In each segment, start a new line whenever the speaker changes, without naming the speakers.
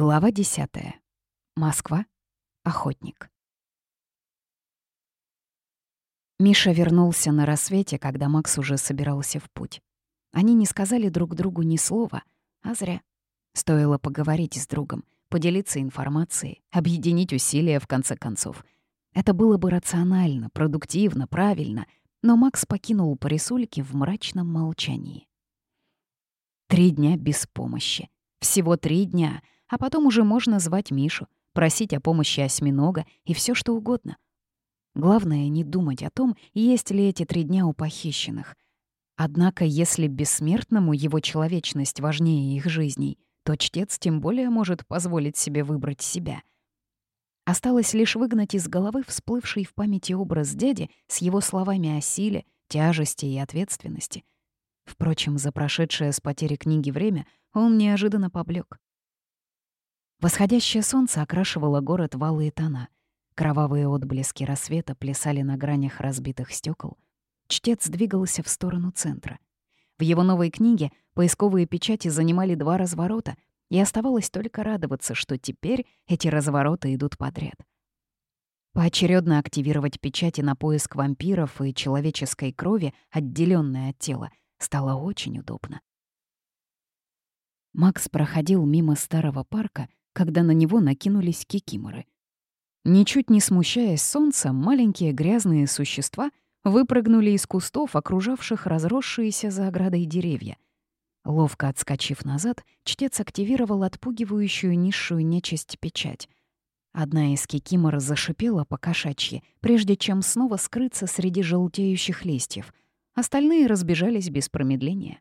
Глава 10. Москва. Охотник. Миша вернулся на рассвете, когда Макс уже собирался в путь. Они не сказали друг другу ни слова, а зря. Стоило поговорить с другом, поделиться информацией, объединить усилия в конце концов. Это было бы рационально, продуктивно, правильно, но Макс покинул Парисульки в мрачном молчании. Три дня без помощи. Всего три дня — а потом уже можно звать Мишу, просить о помощи осьминога и все что угодно. Главное — не думать о том, есть ли эти три дня у похищенных. Однако, если бессмертному его человечность важнее их жизней, то чтец тем более может позволить себе выбрать себя. Осталось лишь выгнать из головы всплывший в памяти образ дяди с его словами о силе, тяжести и ответственности. Впрочем, за прошедшее с потери книги время он неожиданно поблек. Восходящее солнце окрашивало город в алые тона. Кровавые отблески рассвета плясали на гранях разбитых стекол. Чтец двигался в сторону центра. В его новой книге поисковые печати занимали два разворота, и оставалось только радоваться, что теперь эти развороты идут подряд. Поочередно активировать печати на поиск вампиров и человеческой крови, отделенной от тела, стало очень удобно. Макс проходил мимо старого парка, когда на него накинулись кикиморы. Ничуть не смущаясь солнца, маленькие грязные существа выпрыгнули из кустов, окружавших разросшиеся за оградой деревья. Ловко отскочив назад, чтец активировал отпугивающую низшую нечисть печать. Одна из кикимор зашипела по кошачьи, прежде чем снова скрыться среди желтеющих листьев. Остальные разбежались без промедления.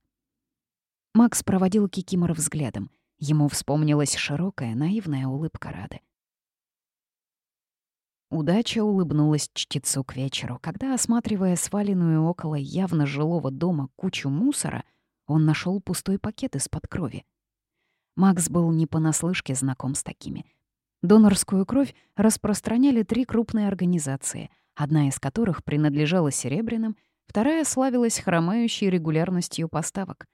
Макс проводил кикимор взглядом. Ему вспомнилась широкая, наивная улыбка Рады. Удача улыбнулась чтецу к вечеру, когда, осматривая сваленную около явно жилого дома кучу мусора, он нашел пустой пакет из-под крови. Макс был не понаслышке знаком с такими. Донорскую кровь распространяли три крупные организации, одна из которых принадлежала Серебряным, вторая славилась хромающей регулярностью поставок,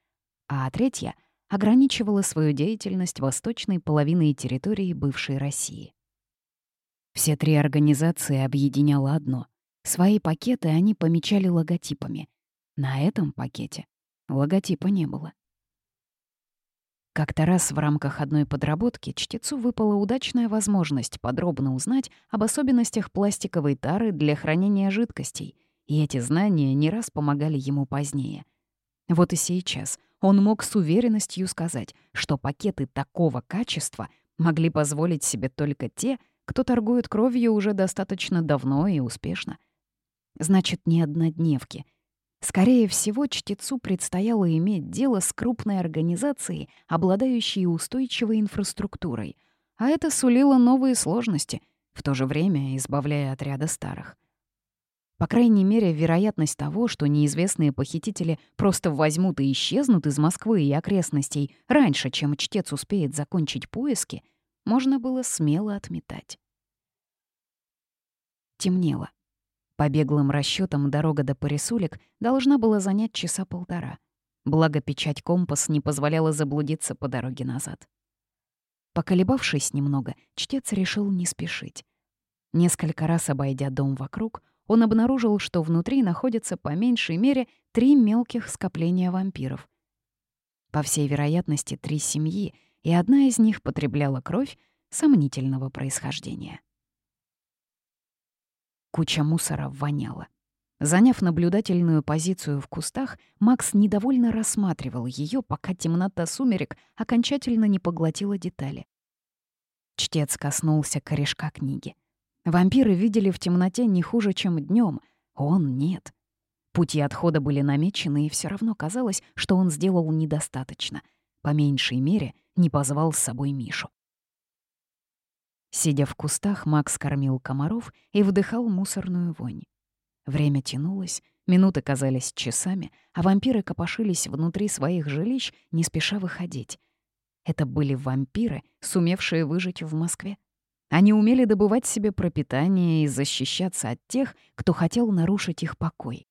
а третья ограничивала свою деятельность восточной половиной территории бывшей России. Все три организации объединяло одно. Свои пакеты они помечали логотипами. На этом пакете логотипа не было. Как-то раз в рамках одной подработки чтецу выпала удачная возможность подробно узнать об особенностях пластиковой тары для хранения жидкостей, и эти знания не раз помогали ему позднее. Вот и сейчас он мог с уверенностью сказать, что пакеты такого качества могли позволить себе только те, кто торгует кровью уже достаточно давно и успешно. Значит, не однодневки. Скорее всего, чтецу предстояло иметь дело с крупной организацией, обладающей устойчивой инфраструктурой, а это сулило новые сложности, в то же время избавляя отряда старых. По крайней мере, вероятность того, что неизвестные похитители просто возьмут и исчезнут из Москвы и окрестностей раньше, чем чтец успеет закончить поиски, можно было смело отметать. Темнело. По беглым расчетам дорога до Парисулек должна была занять часа полтора. Благо, печать компас не позволяла заблудиться по дороге назад. Поколебавшись немного, чтец решил не спешить. Несколько раз обойдя дом вокруг, он обнаружил, что внутри находится по меньшей мере три мелких скопления вампиров. По всей вероятности, три семьи, и одна из них потребляла кровь сомнительного происхождения. Куча мусора воняла. Заняв наблюдательную позицию в кустах, Макс недовольно рассматривал ее, пока темнота сумерек окончательно не поглотила детали. Чтец коснулся корешка книги. Вампиры видели в темноте не хуже, чем днем. Он нет. Пути отхода были намечены, и все равно казалось, что он сделал недостаточно. По меньшей мере, не позвал с собой Мишу. Сидя в кустах, Макс кормил комаров и вдыхал мусорную вонь. Время тянулось, минуты казались часами, а вампиры копошились внутри своих жилищ, не спеша выходить. Это были вампиры, сумевшие выжить в Москве. Они умели добывать себе пропитание и защищаться от тех, кто хотел нарушить их покой.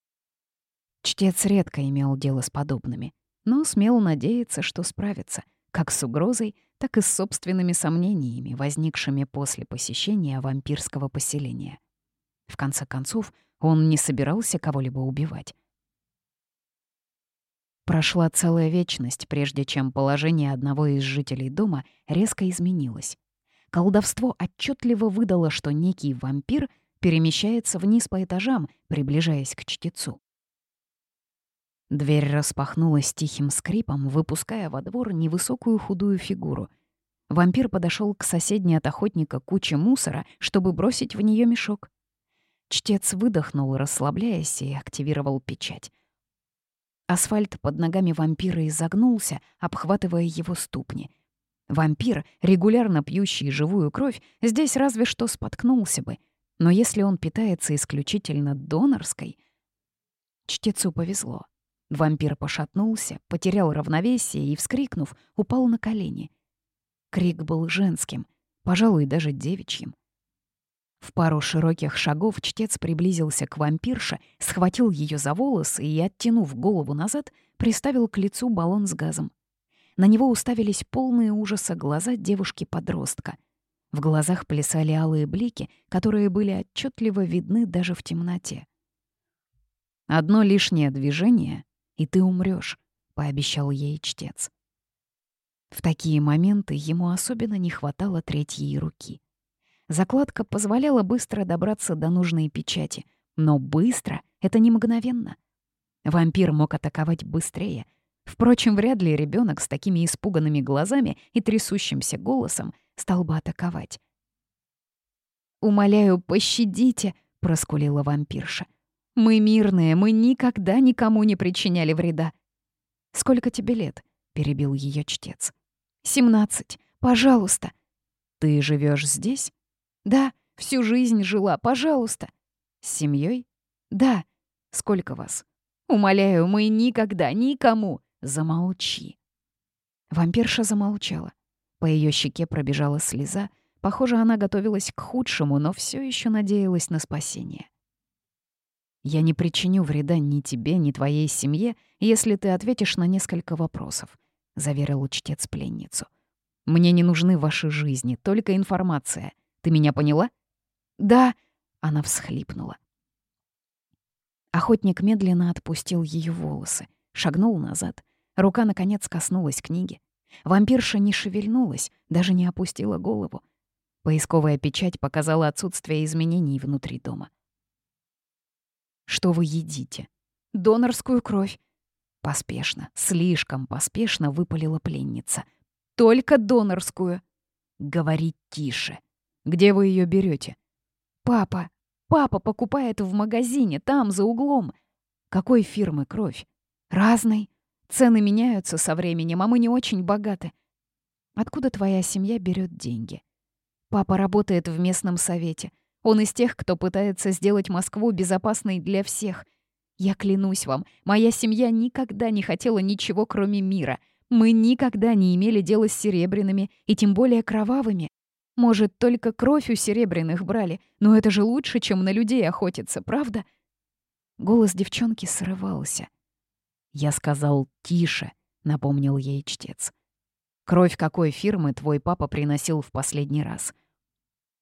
Чтец редко имел дело с подобными, но смел надеяться, что справится, как с угрозой, так и с собственными сомнениями, возникшими после посещения вампирского поселения. В конце концов, он не собирался кого-либо убивать. Прошла целая вечность, прежде чем положение одного из жителей дома резко изменилось. Колдовство отчетливо выдало, что некий вампир перемещается вниз по этажам, приближаясь к чтецу. Дверь распахнулась тихим скрипом, выпуская во двор невысокую худую фигуру. Вампир подошел к соседней от охотника куче мусора, чтобы бросить в нее мешок. Чтец выдохнул, расслабляясь, и активировал печать. Асфальт под ногами вампира изогнулся, обхватывая его ступни. Вампир, регулярно пьющий живую кровь, здесь разве что споткнулся бы. Но если он питается исключительно донорской... Чтецу повезло. Вампир пошатнулся, потерял равновесие и, вскрикнув, упал на колени. Крик был женским, пожалуй, даже девичьим. В пару широких шагов чтец приблизился к вампирше, схватил ее за волосы и, оттянув голову назад, приставил к лицу баллон с газом. На него уставились полные ужаса глаза девушки-подростка. В глазах плясали алые блики, которые были отчетливо видны даже в темноте. Одно лишнее движение, и ты умрешь, пообещал ей чтец. В такие моменты ему особенно не хватало третьей руки. Закладка позволяла быстро добраться до нужной печати, но быстро — это не мгновенно. Вампир мог атаковать быстрее. Впрочем, вряд ли ребенок с такими испуганными глазами и трясущимся голосом стал бы атаковать. «Умоляю, пощадите!» — проскулила вампирша. Мы мирные, мы никогда никому не причиняли вреда. Сколько тебе лет? перебил ее чтец. Семнадцать. Пожалуйста. Ты живешь здесь? Да, всю жизнь жила, пожалуйста. С семьей? Да. Сколько вас? Умоляю, мы никогда никому. Замолчи. Вампирша замолчала. По ее щеке пробежала слеза. Похоже, она готовилась к худшему, но все еще надеялась на спасение. Я не причиню вреда ни тебе, ни твоей семье, если ты ответишь на несколько вопросов», — заверил чтец пленницу. «Мне не нужны ваши жизни, только информация. Ты меня поняла?» «Да», — она всхлипнула. Охотник медленно отпустил ее волосы, шагнул назад. Рука, наконец, коснулась книги. Вампирша не шевельнулась, даже не опустила голову. Поисковая печать показала отсутствие изменений внутри дома. Что вы едите? Донорскую кровь. Поспешно, слишком поспешно выпалила пленница. Только донорскую. Говорить тише. Где вы ее берете? Папа. Папа покупает в магазине, там, за углом. Какой фирмы кровь? Разной. Цены меняются со временем, а мы не очень богаты. Откуда твоя семья берет деньги? Папа работает в местном совете. Он из тех, кто пытается сделать Москву безопасной для всех. Я клянусь вам, моя семья никогда не хотела ничего, кроме мира. Мы никогда не имели дела с серебряными, и тем более кровавыми. Может, только кровь у серебряных брали, но это же лучше, чем на людей охотиться, правда?» Голос девчонки срывался. «Я сказал «тише», — напомнил ей чтец. «Кровь какой фирмы твой папа приносил в последний раз?»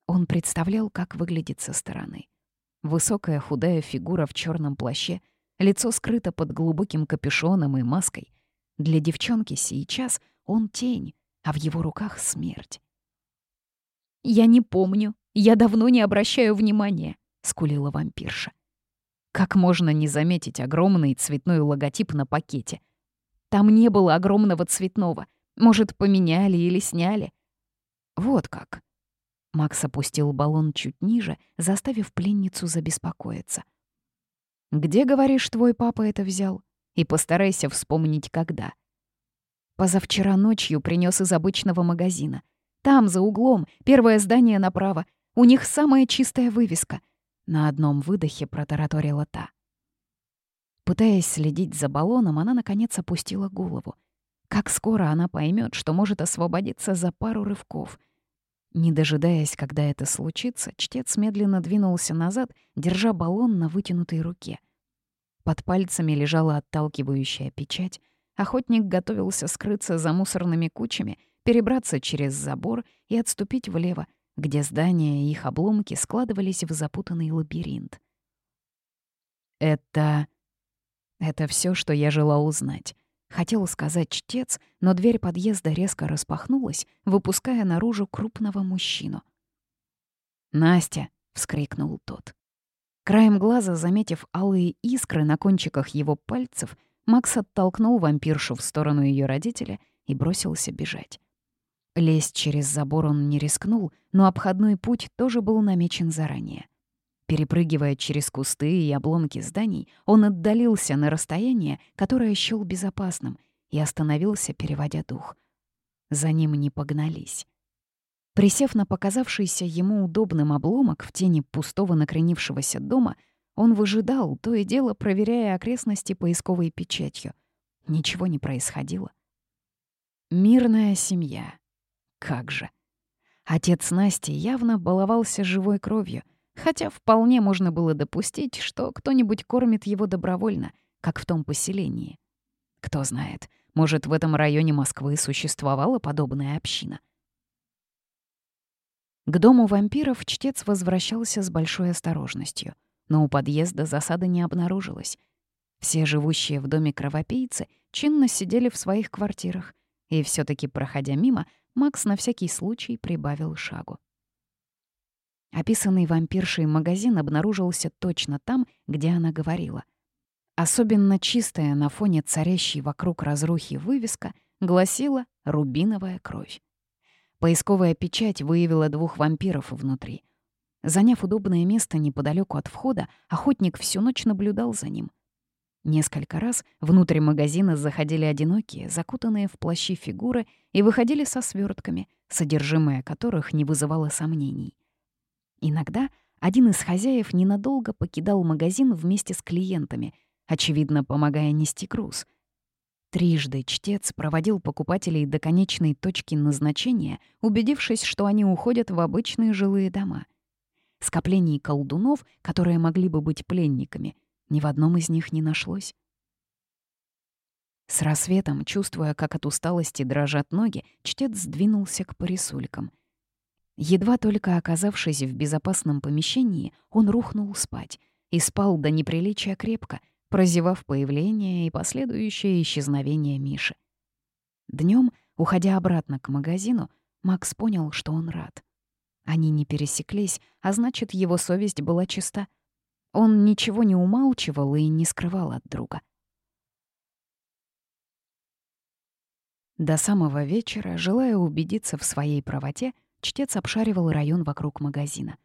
Он представлял, как выглядит со стороны. Высокая худая фигура в черном плаще, лицо скрыто под глубоким капюшоном и маской. Для девчонки сейчас он тень, а в его руках смерть. «Я не помню, я давно не обращаю внимания», — скулила вампирша. Как можно не заметить огромный цветной логотип на пакете? Там не было огромного цветного. Может, поменяли или сняли? Вот как. Макс опустил баллон чуть ниже, заставив пленницу забеспокоиться. «Где, говоришь, твой папа это взял? И постарайся вспомнить, когда». Позавчера ночью принес из обычного магазина. Там, за углом, первое здание направо. У них самая чистая вывеска. На одном выдохе протараторила та. Пытаясь следить за баллоном, она, наконец, опустила голову. Как скоро она поймет, что может освободиться за пару рывков — не дожидаясь, когда это случится, чтец медленно двинулся назад, держа баллон на вытянутой руке. Под пальцами лежала отталкивающая печать, охотник готовился скрыться за мусорными кучами, перебраться через забор и отступить влево, где здания и их обломки складывались в запутанный лабиринт. «Это...» Это все, что я желал узнать. Хотел сказать чтец, но дверь подъезда резко распахнулась, выпуская наружу крупного мужчину. «Настя!» — вскрикнул тот. Краем глаза, заметив алые искры на кончиках его пальцев, Макс оттолкнул вампиршу в сторону ее родителя и бросился бежать. Лезть через забор он не рискнул, но обходной путь тоже был намечен заранее. Перепрыгивая через кусты и обломки зданий, он отдалился на расстояние, которое счёл безопасным, и остановился, переводя дух. За ним не погнались. Присев на показавшийся ему удобным обломок в тени пустого накренившегося дома, он выжидал, то и дело проверяя окрестности поисковой печатью. Ничего не происходило. Мирная семья. Как же. Отец Насти явно баловался живой кровью, Хотя вполне можно было допустить, что кто-нибудь кормит его добровольно, как в том поселении. Кто знает, может, в этом районе Москвы существовала подобная община. К дому вампиров чтец возвращался с большой осторожностью, но у подъезда засады не обнаружилось. Все живущие в доме кровопийцы чинно сидели в своих квартирах, и все таки проходя мимо, Макс на всякий случай прибавил шагу. Описанный вампиршей магазин обнаружился точно там, где она говорила. Особенно чистая на фоне царящей вокруг разрухи вывеска гласила «Рубиновая кровь». Поисковая печать выявила двух вампиров внутри. Заняв удобное место неподалеку от входа, охотник всю ночь наблюдал за ним. Несколько раз внутрь магазина заходили одинокие, закутанные в плащи фигуры и выходили со свертками, содержимое которых не вызывало сомнений. Иногда один из хозяев ненадолго покидал магазин вместе с клиентами, очевидно, помогая нести груз. Трижды чтец проводил покупателей до конечной точки назначения, убедившись, что они уходят в обычные жилые дома. Скоплений колдунов, которые могли бы быть пленниками, ни в одном из них не нашлось. С рассветом, чувствуя, как от усталости дрожат ноги, чтец сдвинулся к порисулькам. Едва только оказавшись в безопасном помещении, он рухнул спать и спал до неприличия крепко, прозевав появление и последующее исчезновение Миши. Днем, уходя обратно к магазину, Макс понял, что он рад. Они не пересеклись, а значит, его совесть была чиста. Он ничего не умалчивал и не скрывал от друга. До самого вечера, желая убедиться в своей правоте, Чтец обшаривал район вокруг магазина.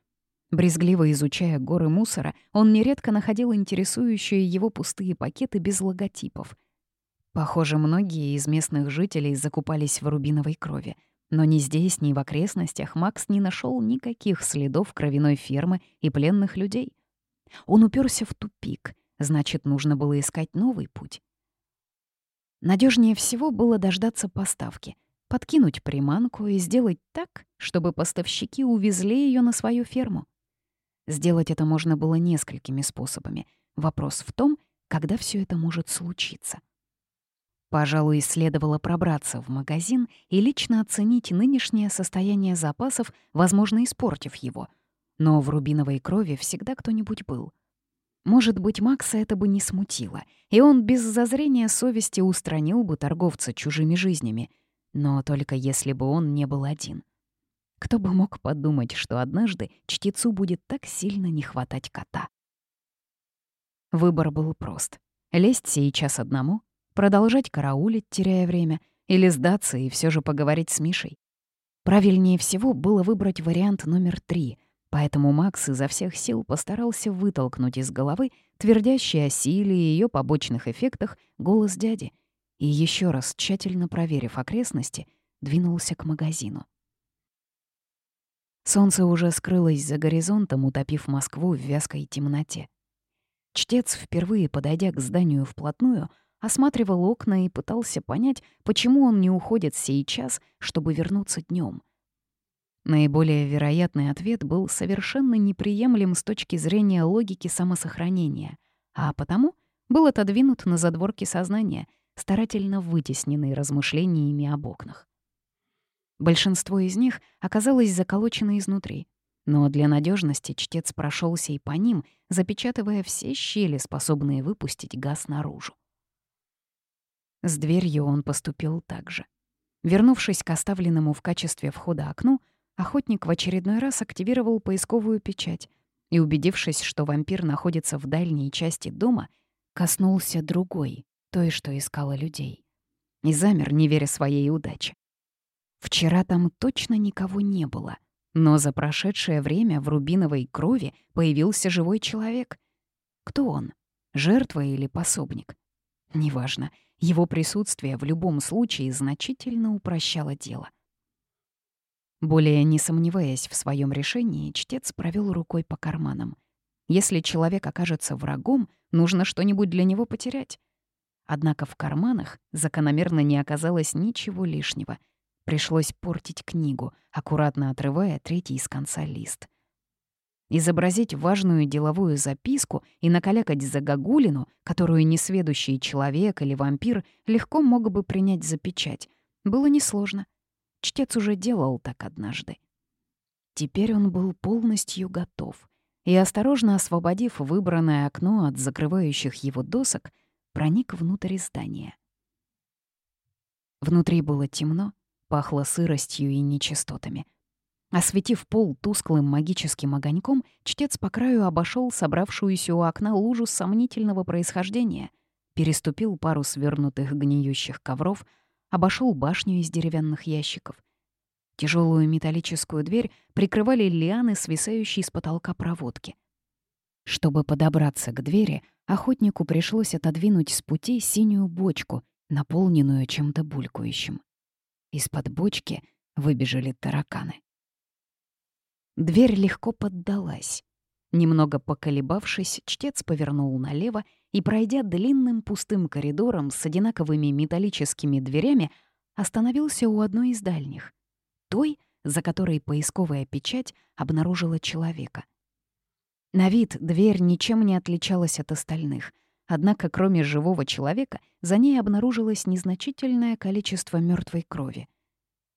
Брезгливо изучая горы мусора, он нередко находил интересующие его пустые пакеты без логотипов. Похоже, многие из местных жителей закупались в рубиновой крови. Но ни здесь, ни в окрестностях Макс не нашел никаких следов кровяной фермы и пленных людей. Он уперся в тупик, значит, нужно было искать новый путь. Надежнее всего было дождаться поставки — подкинуть приманку и сделать так, чтобы поставщики увезли ее на свою ферму. Сделать это можно было несколькими способами. Вопрос в том, когда все это может случиться. Пожалуй, следовало пробраться в магазин и лично оценить нынешнее состояние запасов, возможно, испортив его. Но в рубиновой крови всегда кто-нибудь был. Может быть, Макса это бы не смутило, и он без зазрения совести устранил бы торговца чужими жизнями — но только если бы он не был один. Кто бы мог подумать, что однажды чтецу будет так сильно не хватать кота. Выбор был прост. Лезть сейчас одному, продолжать караулить, теряя время, или сдаться и все же поговорить с Мишей. Правильнее всего было выбрать вариант номер три, поэтому Макс изо всех сил постарался вытолкнуть из головы твердящий о силе и ее побочных эффектах голос дяди — и еще раз, тщательно проверив окрестности, двинулся к магазину. Солнце уже скрылось за горизонтом, утопив Москву в вязкой темноте. Чтец, впервые подойдя к зданию вплотную, осматривал окна и пытался понять, почему он не уходит сейчас, чтобы вернуться днем. Наиболее вероятный ответ был совершенно неприемлем с точки зрения логики самосохранения, а потому был отодвинут на задворки сознания — старательно вытесненный размышлениями об окнах. Большинство из них оказалось заколочено изнутри, но для надежности чтец прошелся и по ним, запечатывая все щели, способные выпустить газ наружу. С дверью он поступил так же. Вернувшись к оставленному в качестве входа окну, охотник в очередной раз активировал поисковую печать и, убедившись, что вампир находится в дальней части дома, коснулся другой, той, что искала людей. И замер, не веря своей удаче. Вчера там точно никого не было, но за прошедшее время в рубиновой крови появился живой человек. Кто он? Жертва или пособник? Неважно, его присутствие в любом случае значительно упрощало дело. Более не сомневаясь в своем решении, чтец провел рукой по карманам. Если человек окажется врагом, нужно что-нибудь для него потерять. Однако в карманах закономерно не оказалось ничего лишнего — Пришлось портить книгу, аккуратно отрывая третий из конца лист. Изобразить важную деловую записку и накалякать загогулину, которую несведущий человек или вампир легко мог бы принять за печать, было несложно. Чтец уже делал так однажды. Теперь он был полностью готов и, осторожно освободив выбранное окно от закрывающих его досок, проник внутрь здания. Внутри было темно, Пахло сыростью и нечистотами. Осветив пол тусклым магическим огоньком, чтец по краю обошел собравшуюся у окна лужу сомнительного происхождения, переступил пару свернутых гниющих ковров, обошел башню из деревянных ящиков. Тяжелую металлическую дверь прикрывали лианы, свисающие с потолка проводки. Чтобы подобраться к двери, охотнику пришлось отодвинуть с пути синюю бочку, наполненную чем-то булькающим. Из-под бочки выбежали тараканы. Дверь легко поддалась. Немного поколебавшись, чтец повернул налево и, пройдя длинным пустым коридором с одинаковыми металлическими дверями, остановился у одной из дальних, той, за которой поисковая печать обнаружила человека. На вид дверь ничем не отличалась от остальных — Однако, кроме живого человека, за ней обнаружилось незначительное количество мертвой крови.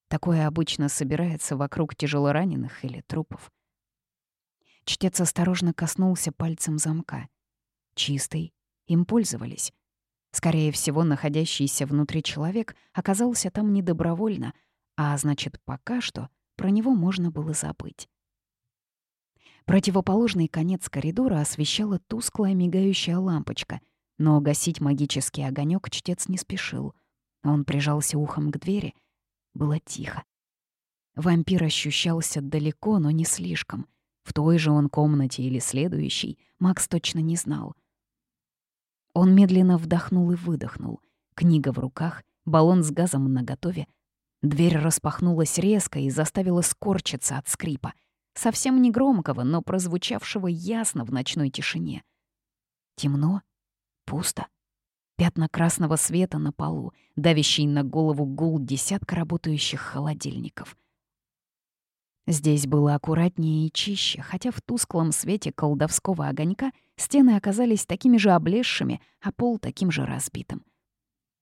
Такое обычно собирается вокруг тяжелораненых или трупов. Чтец осторожно коснулся пальцем замка. Чистый, им пользовались. Скорее всего, находящийся внутри человек оказался там недобровольно, а значит, пока что про него можно было забыть. Противоположный конец коридора освещала тусклая мигающая лампочка, но гасить магический огонек чтец не спешил. Он прижался ухом к двери. Было тихо. Вампир ощущался далеко, но не слишком. В той же он комнате или следующей Макс точно не знал. Он медленно вдохнул и выдохнул. Книга в руках, баллон с газом наготове. Дверь распахнулась резко и заставила скорчиться от скрипа — совсем не громкого, но прозвучавшего ясно в ночной тишине. Темно, пусто. Пятна красного света на полу, давящий на голову гул десятка работающих холодильников. Здесь было аккуратнее и чище, хотя в тусклом свете колдовского огонька стены оказались такими же облезшими, а пол таким же разбитым.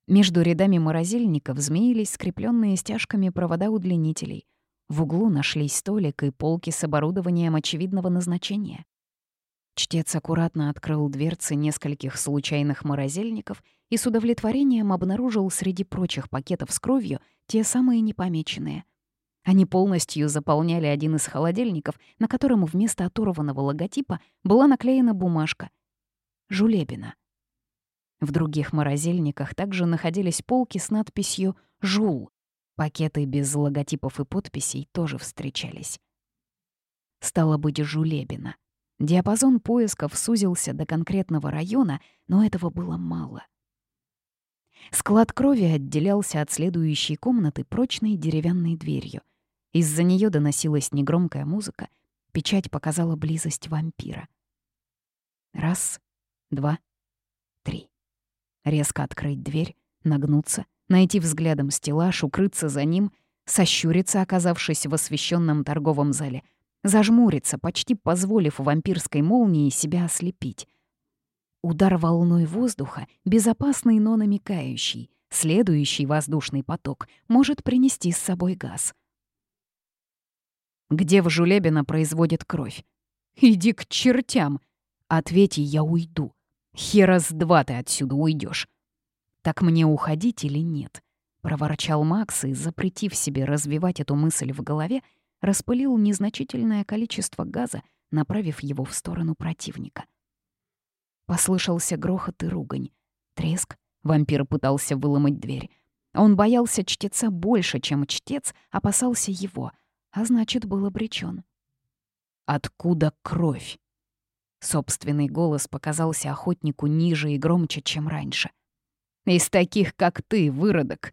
Между рядами морозильников змеились скрепленные стяжками провода удлинителей — в углу нашлись столик и полки с оборудованием очевидного назначения. Чтец аккуратно открыл дверцы нескольких случайных морозильников и с удовлетворением обнаружил среди прочих пакетов с кровью те самые непомеченные. Они полностью заполняли один из холодильников, на котором вместо оторванного логотипа была наклеена бумажка «Жулебина». В других морозильниках также находились полки с надписью «Жул», Пакеты без логотипов и подписей тоже встречались. Стало быть, Жулебина. Диапазон поисков сузился до конкретного района, но этого было мало. Склад крови отделялся от следующей комнаты прочной деревянной дверью. Из-за нее доносилась негромкая музыка, печать показала близость вампира. Раз, два, три. Резко открыть дверь, нагнуться — найти взглядом стеллаж, укрыться за ним, сощуриться, оказавшись в освещенном торговом зале, зажмуриться, почти позволив вампирской молнии себя ослепить. Удар волной воздуха, безопасный, но намекающий. Следующий воздушный поток может принести с собой газ. «Где в Жулебино производят кровь?» «Иди к чертям!» «Ответь, я уйду. Хера с два ты отсюда уйдешь. «Так мне уходить или нет?» — проворчал Макс и, запретив себе развивать эту мысль в голове, распылил незначительное количество газа, направив его в сторону противника. Послышался грохот и ругань. Треск. Вампир пытался выломать дверь. Он боялся чтеца больше, чем чтец опасался его, а значит, был обречен. «Откуда кровь?» Собственный голос показался охотнику ниже и громче, чем раньше. «Из таких, как ты, выродок!»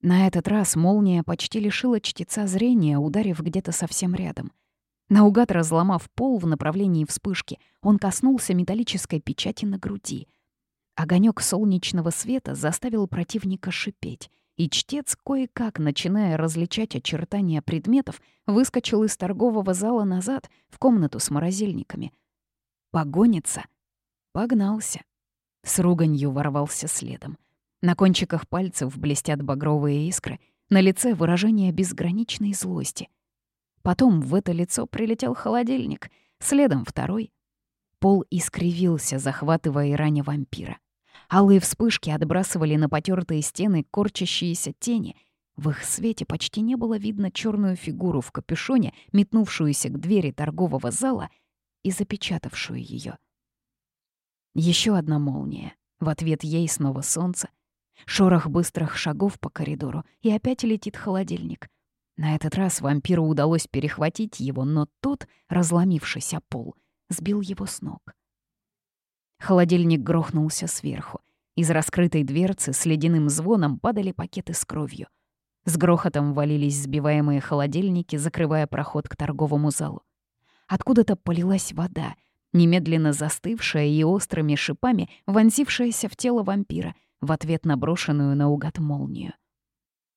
На этот раз молния почти лишила чтеца зрения, ударив где-то совсем рядом — Наугад разломав пол в направлении вспышки, он коснулся металлической печати на груди. Огонек солнечного света заставил противника шипеть, и чтец, кое-как, начиная различать очертания предметов, выскочил из торгового зала назад в комнату с морозильниками. Погонится? Погнался. С руганью ворвался следом. На кончиках пальцев блестят багровые искры, на лице выражение безграничной злости — Потом в это лицо прилетел холодильник, следом второй. Пол искривился, захватывая и раня вампира. Алые вспышки отбрасывали на потертые стены корчащиеся тени. В их свете почти не было видно черную фигуру в капюшоне, метнувшуюся к двери торгового зала и запечатавшую ее. Еще одна молния. В ответ ей снова солнце. Шорох быстрых шагов по коридору, и опять летит холодильник. На этот раз вампиру удалось перехватить его, но тот, разломившись о пол, сбил его с ног. Холодильник грохнулся сверху. Из раскрытой дверцы с ледяным звоном падали пакеты с кровью. С грохотом валились сбиваемые холодильники, закрывая проход к торговому залу. Откуда-то полилась вода, немедленно застывшая и острыми шипами вонзившаяся в тело вампира в ответ на брошенную наугад молнию.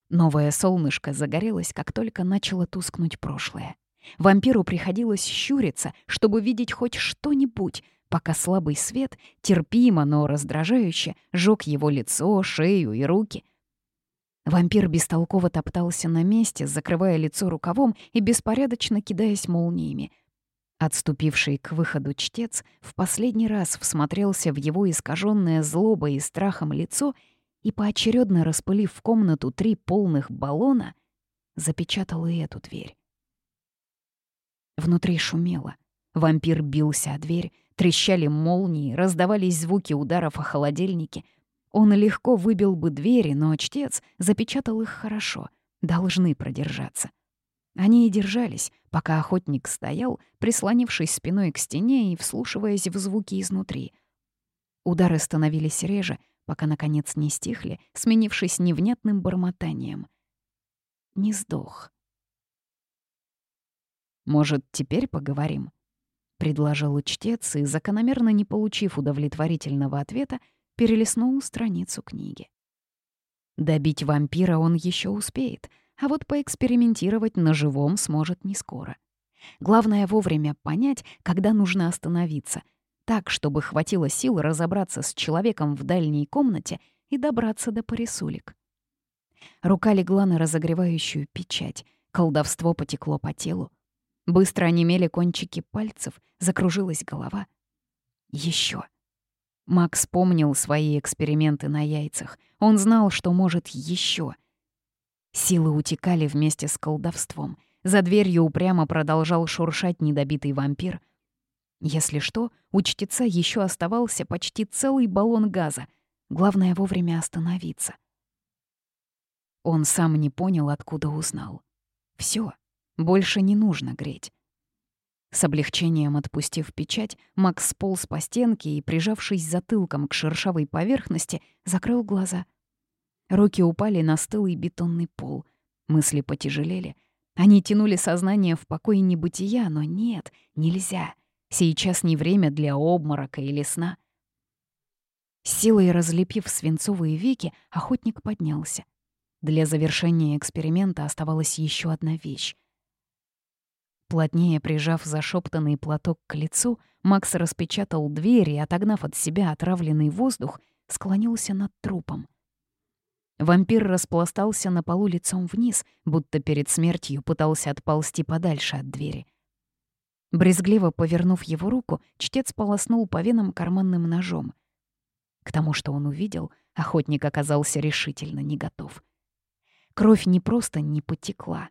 Новое солнышко загорелось, как только начало тускнуть прошлое. Вампиру приходилось щуриться, чтобы видеть хоть что-нибудь, пока слабый свет, терпимо, но раздражающе, жёг его лицо, шею и руки. Вампир бестолково топтался на месте, закрывая лицо рукавом и беспорядочно кидаясь молниями. Отступивший к выходу чтец в последний раз всмотрелся в его искаженное злобой и страхом лицо и, поочередно распылив в комнату три полных баллона, запечатал и эту дверь. Внутри шумело. Вампир бился о дверь, трещали молнии, раздавались звуки ударов о холодильнике. Он легко выбил бы двери, но чтец запечатал их хорошо, должны продержаться. Они и держались, пока охотник стоял, прислонившись спиной к стене и вслушиваясь в звуки изнутри. Удары становились реже, пока, наконец, не стихли, сменившись невнятным бормотанием. Не сдох. «Может, теперь поговорим?» — предложил учтец и, закономерно не получив удовлетворительного ответа, перелистнул страницу книги. Добить вампира он еще успеет, а вот поэкспериментировать на живом сможет не скоро. Главное вовремя понять, когда нужно остановиться — так, чтобы хватило сил разобраться с человеком в дальней комнате и добраться до порисулек. Рука легла на разогревающую печать, колдовство потекло по телу. Быстро онемели кончики пальцев, закружилась голова. Еще. Макс помнил свои эксперименты на яйцах. Он знал, что может еще. Силы утекали вместе с колдовством. За дверью упрямо продолжал шуршать недобитый вампир. Если что, у чтеца еще оставался почти целый баллон газа. Главное вовремя остановиться. Он сам не понял, откуда узнал. Все, больше не нужно греть. С облегчением отпустив печать, Макс сполз по стенке и, прижавшись затылком к шершавой поверхности, закрыл глаза. Руки упали на стылый бетонный пол. Мысли потяжелели. Они тянули сознание в покой небытия, но нет, нельзя. Сейчас не время для обморока или сна. силой разлепив свинцовые веки, охотник поднялся. Для завершения эксперимента оставалась еще одна вещь. Плотнее прижав зашептанный платок к лицу, Макс распечатал дверь и, отогнав от себя отравленный воздух, склонился над трупом. Вампир распластался на полу лицом вниз, будто перед смертью пытался отползти подальше от двери. Брезгливо повернув его руку, чтец полоснул по венам карманным ножом. К тому, что он увидел, охотник оказался решительно не готов. Кровь не просто не потекла.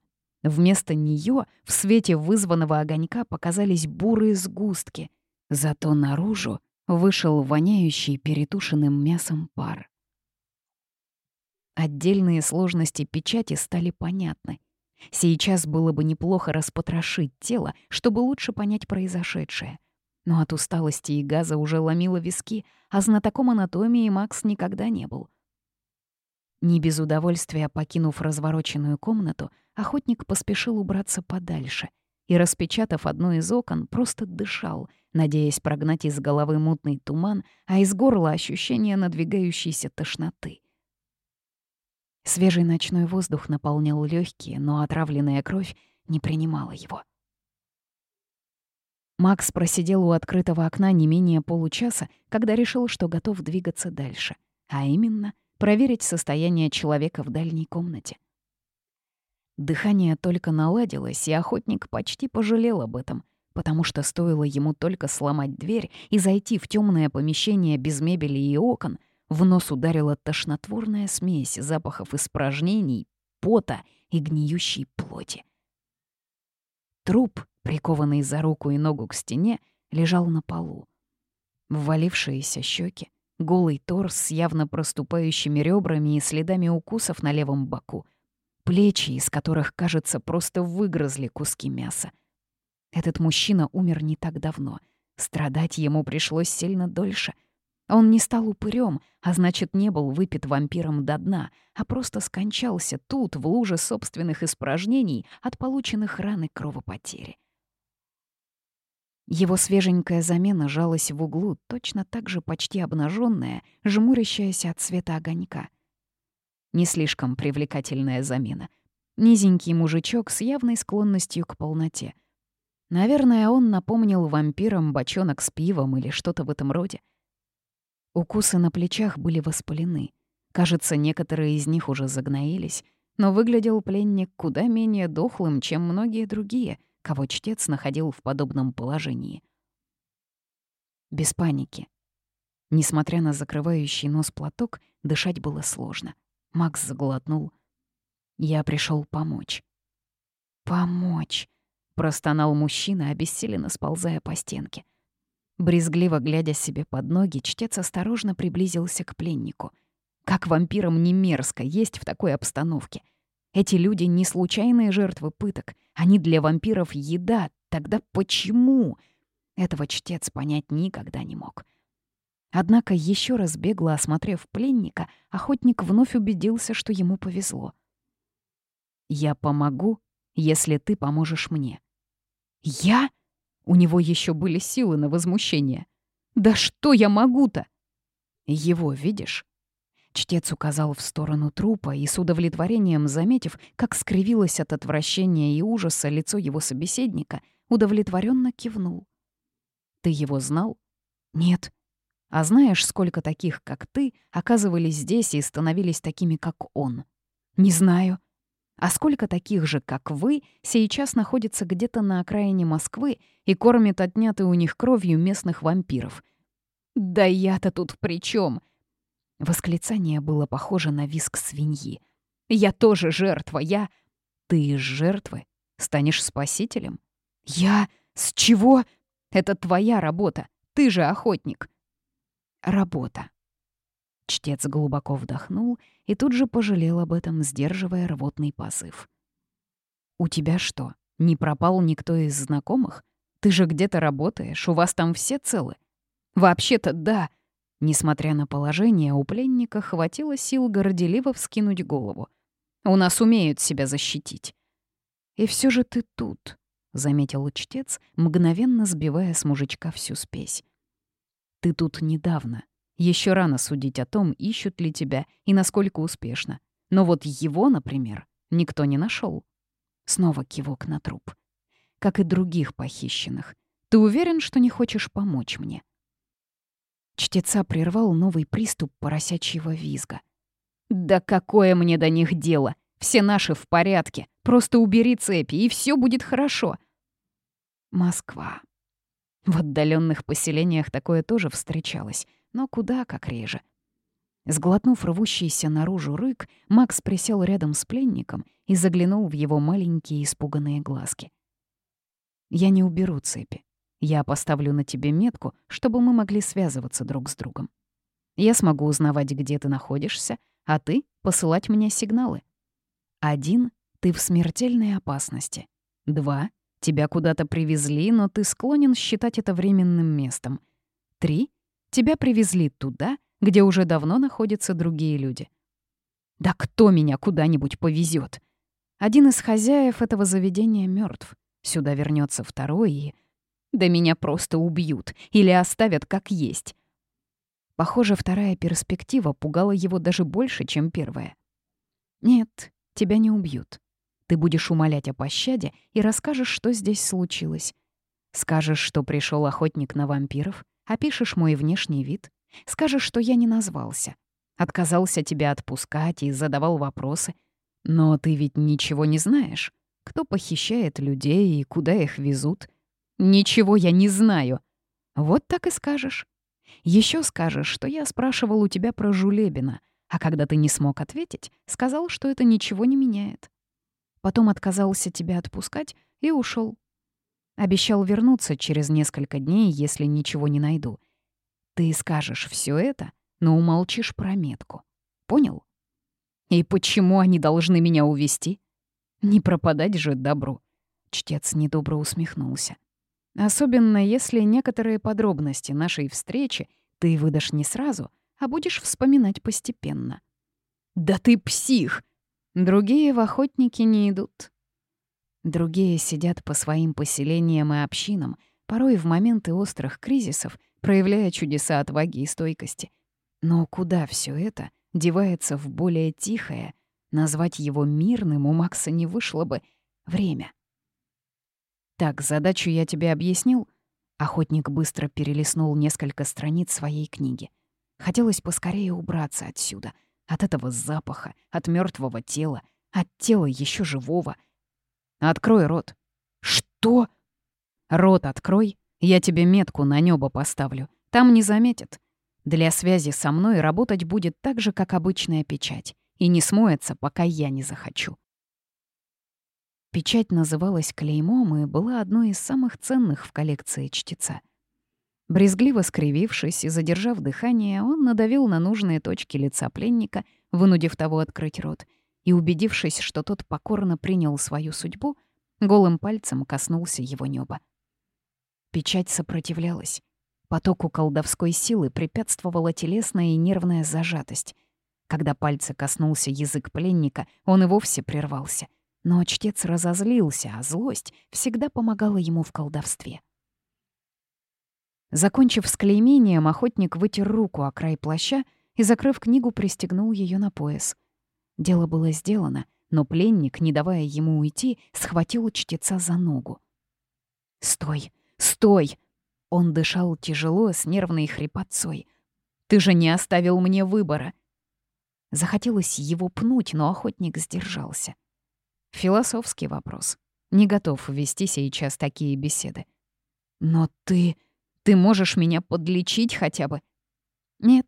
Вместо нее в свете вызванного огонька показались бурые сгустки, зато наружу вышел воняющий перетушенным мясом пар. Отдельные сложности печати стали понятны. Сейчас было бы неплохо распотрошить тело, чтобы лучше понять произошедшее. Но от усталости и газа уже ломило виски, а знатоком анатомии Макс никогда не был. Не без удовольствия покинув развороченную комнату, охотник поспешил убраться подальше и, распечатав одно из окон, просто дышал, надеясь прогнать из головы мутный туман, а из горла ощущение надвигающейся тошноты. Свежий ночной воздух наполнял легкие, но отравленная кровь не принимала его. Макс просидел у открытого окна не менее получаса, когда решил, что готов двигаться дальше, а именно проверить состояние человека в дальней комнате. Дыхание только наладилось, и охотник почти пожалел об этом, потому что стоило ему только сломать дверь и зайти в темное помещение без мебели и окон, в нос ударила тошнотворная смесь запахов испражнений, пота и гниющей плоти. Труп, прикованный за руку и ногу к стене, лежал на полу. Ввалившиеся щеки, голый торс с явно проступающими ребрами и следами укусов на левом боку, плечи, из которых, кажется, просто выгрызли куски мяса. Этот мужчина умер не так давно. Страдать ему пришлось сильно дольше — он не стал упырем, а значит, не был выпит вампиром до дна, а просто скончался тут, в луже собственных испражнений от полученных ран и кровопотери. Его свеженькая замена жалась в углу, точно так же почти обнаженная, жмурящаяся от света огонька. Не слишком привлекательная замена. Низенький мужичок с явной склонностью к полноте. Наверное, он напомнил вампирам бочонок с пивом или что-то в этом роде. Укусы на плечах были воспалены. Кажется, некоторые из них уже загноились, но выглядел пленник куда менее дохлым, чем многие другие, кого чтец находил в подобном положении. Без паники. Несмотря на закрывающий нос платок, дышать было сложно. Макс заглотнул. «Я пришел помочь». «Помочь», — простонал мужчина, обессиленно сползая по стенке. Брезгливо глядя себе под ноги, чтец осторожно приблизился к пленнику. Как вампирам не мерзко есть в такой обстановке. Эти люди не случайные жертвы пыток. Они для вампиров еда. Тогда почему? Этого чтец понять никогда не мог. Однако, еще раз бегло осмотрев пленника, охотник вновь убедился, что ему повезло. «Я помогу, если ты поможешь мне». «Я?» У него еще были силы на возмущение. «Да что я могу-то?» «Его видишь?» Чтец указал в сторону трупа и с удовлетворением заметив, как скривилось от отвращения и ужаса лицо его собеседника, удовлетворенно кивнул. «Ты его знал?» «Нет». «А знаешь, сколько таких, как ты, оказывались здесь и становились такими, как он?» «Не знаю», а сколько таких же, как вы, сейчас находится где-то на окраине Москвы и кормит отнятой у них кровью местных вампиров? «Да я-то тут при чем? Восклицание было похоже на виск свиньи. «Я тоже жертва, я...» «Ты из жертвы станешь спасителем?» «Я? С чего?» «Это твоя работа. Ты же охотник». «Работа», Чтец глубоко вдохнул и тут же пожалел об этом, сдерживая рвотный позыв. «У тебя что, не пропал никто из знакомых? Ты же где-то работаешь, у вас там все целы?» «Вообще-то да!» Несмотря на положение, у пленника хватило сил горделиво вскинуть голову. «У нас умеют себя защитить». «И все же ты тут», — заметил чтец, мгновенно сбивая с мужичка всю спесь. «Ты тут недавно, еще рано судить о том, ищут ли тебя и насколько успешно. Но вот его, например, никто не нашел. Снова кивок на труп. как и других похищенных. Ты уверен, что не хочешь помочь мне?» Чтеца прервал новый приступ поросячьего визга. «Да какое мне до них дело? Все наши в порядке. Просто убери цепи, и все будет хорошо». Москва. В отдаленных поселениях такое тоже встречалось, но куда как реже. Сглотнув рвущийся наружу рык, Макс присел рядом с пленником и заглянул в его маленькие испуганные глазки. «Я не уберу цепи. Я поставлю на тебе метку, чтобы мы могли связываться друг с другом. Я смогу узнавать, где ты находишься, а ты — посылать мне сигналы. Один — ты в смертельной опасности. Два — тебя куда-то привезли, но ты склонен считать это временным местом. Три — тебя привезли туда, где уже давно находятся другие люди. Да кто меня куда-нибудь повезет? Один из хозяев этого заведения мертв. Сюда вернется второй и да меня просто убьют или оставят как есть. Похоже, вторая перспектива пугала его даже больше, чем первая. Нет, тебя не убьют. Ты будешь умолять о пощаде и расскажешь, что здесь случилось. Скажешь, что пришел охотник на вампиров, опишешь мой внешний вид, скажешь, что я не назвался, отказался тебя отпускать и задавал вопросы. Но ты ведь ничего не знаешь. Кто похищает людей и куда их везут — «Ничего я не знаю». Вот так и скажешь. Еще скажешь, что я спрашивал у тебя про Жулебина, а когда ты не смог ответить, сказал, что это ничего не меняет. Потом отказался тебя отпускать и ушел. Обещал вернуться через несколько дней, если ничего не найду. Ты скажешь все это, но умолчишь про метку. Понял? И почему они должны меня увести? Не пропадать же добру. Чтец недобро усмехнулся. Особенно если некоторые подробности нашей встречи ты выдашь не сразу, а будешь вспоминать постепенно. «Да ты псих!» Другие в охотники не идут. Другие сидят по своим поселениям и общинам, порой в моменты острых кризисов, проявляя чудеса отваги и стойкости. Но куда все это девается в более тихое, назвать его мирным у Макса не вышло бы, время? «Так, задачу я тебе объяснил?» Охотник быстро перелистнул несколько страниц своей книги. Хотелось поскорее убраться отсюда, от этого запаха, от мертвого тела, от тела еще живого. «Открой рот». «Что?» «Рот открой, я тебе метку на небо поставлю. Там не заметят. Для связи со мной работать будет так же, как обычная печать, и не смоется, пока я не захочу». Печать называлась клеймом и была одной из самых ценных в коллекции чтеца. Брезгливо скривившись и задержав дыхание, он надавил на нужные точки лица пленника, вынудив того открыть рот, и, убедившись, что тот покорно принял свою судьбу, голым пальцем коснулся его неба. Печать сопротивлялась. Потоку колдовской силы препятствовала телесная и нервная зажатость. Когда пальцы коснулся язык пленника, он и вовсе прервался — но чтец разозлился, а злость всегда помогала ему в колдовстве. Закончив с клеймением, охотник вытер руку о край плаща и, закрыв книгу, пристегнул ее на пояс. Дело было сделано, но пленник, не давая ему уйти, схватил чтеца за ногу. «Стой! Стой!» Он дышал тяжело, с нервной хрипотцой. «Ты же не оставил мне выбора!» Захотелось его пнуть, но охотник сдержался. Философский вопрос. Не готов вести сейчас такие беседы. Но ты... ты можешь меня подлечить хотя бы? Нет,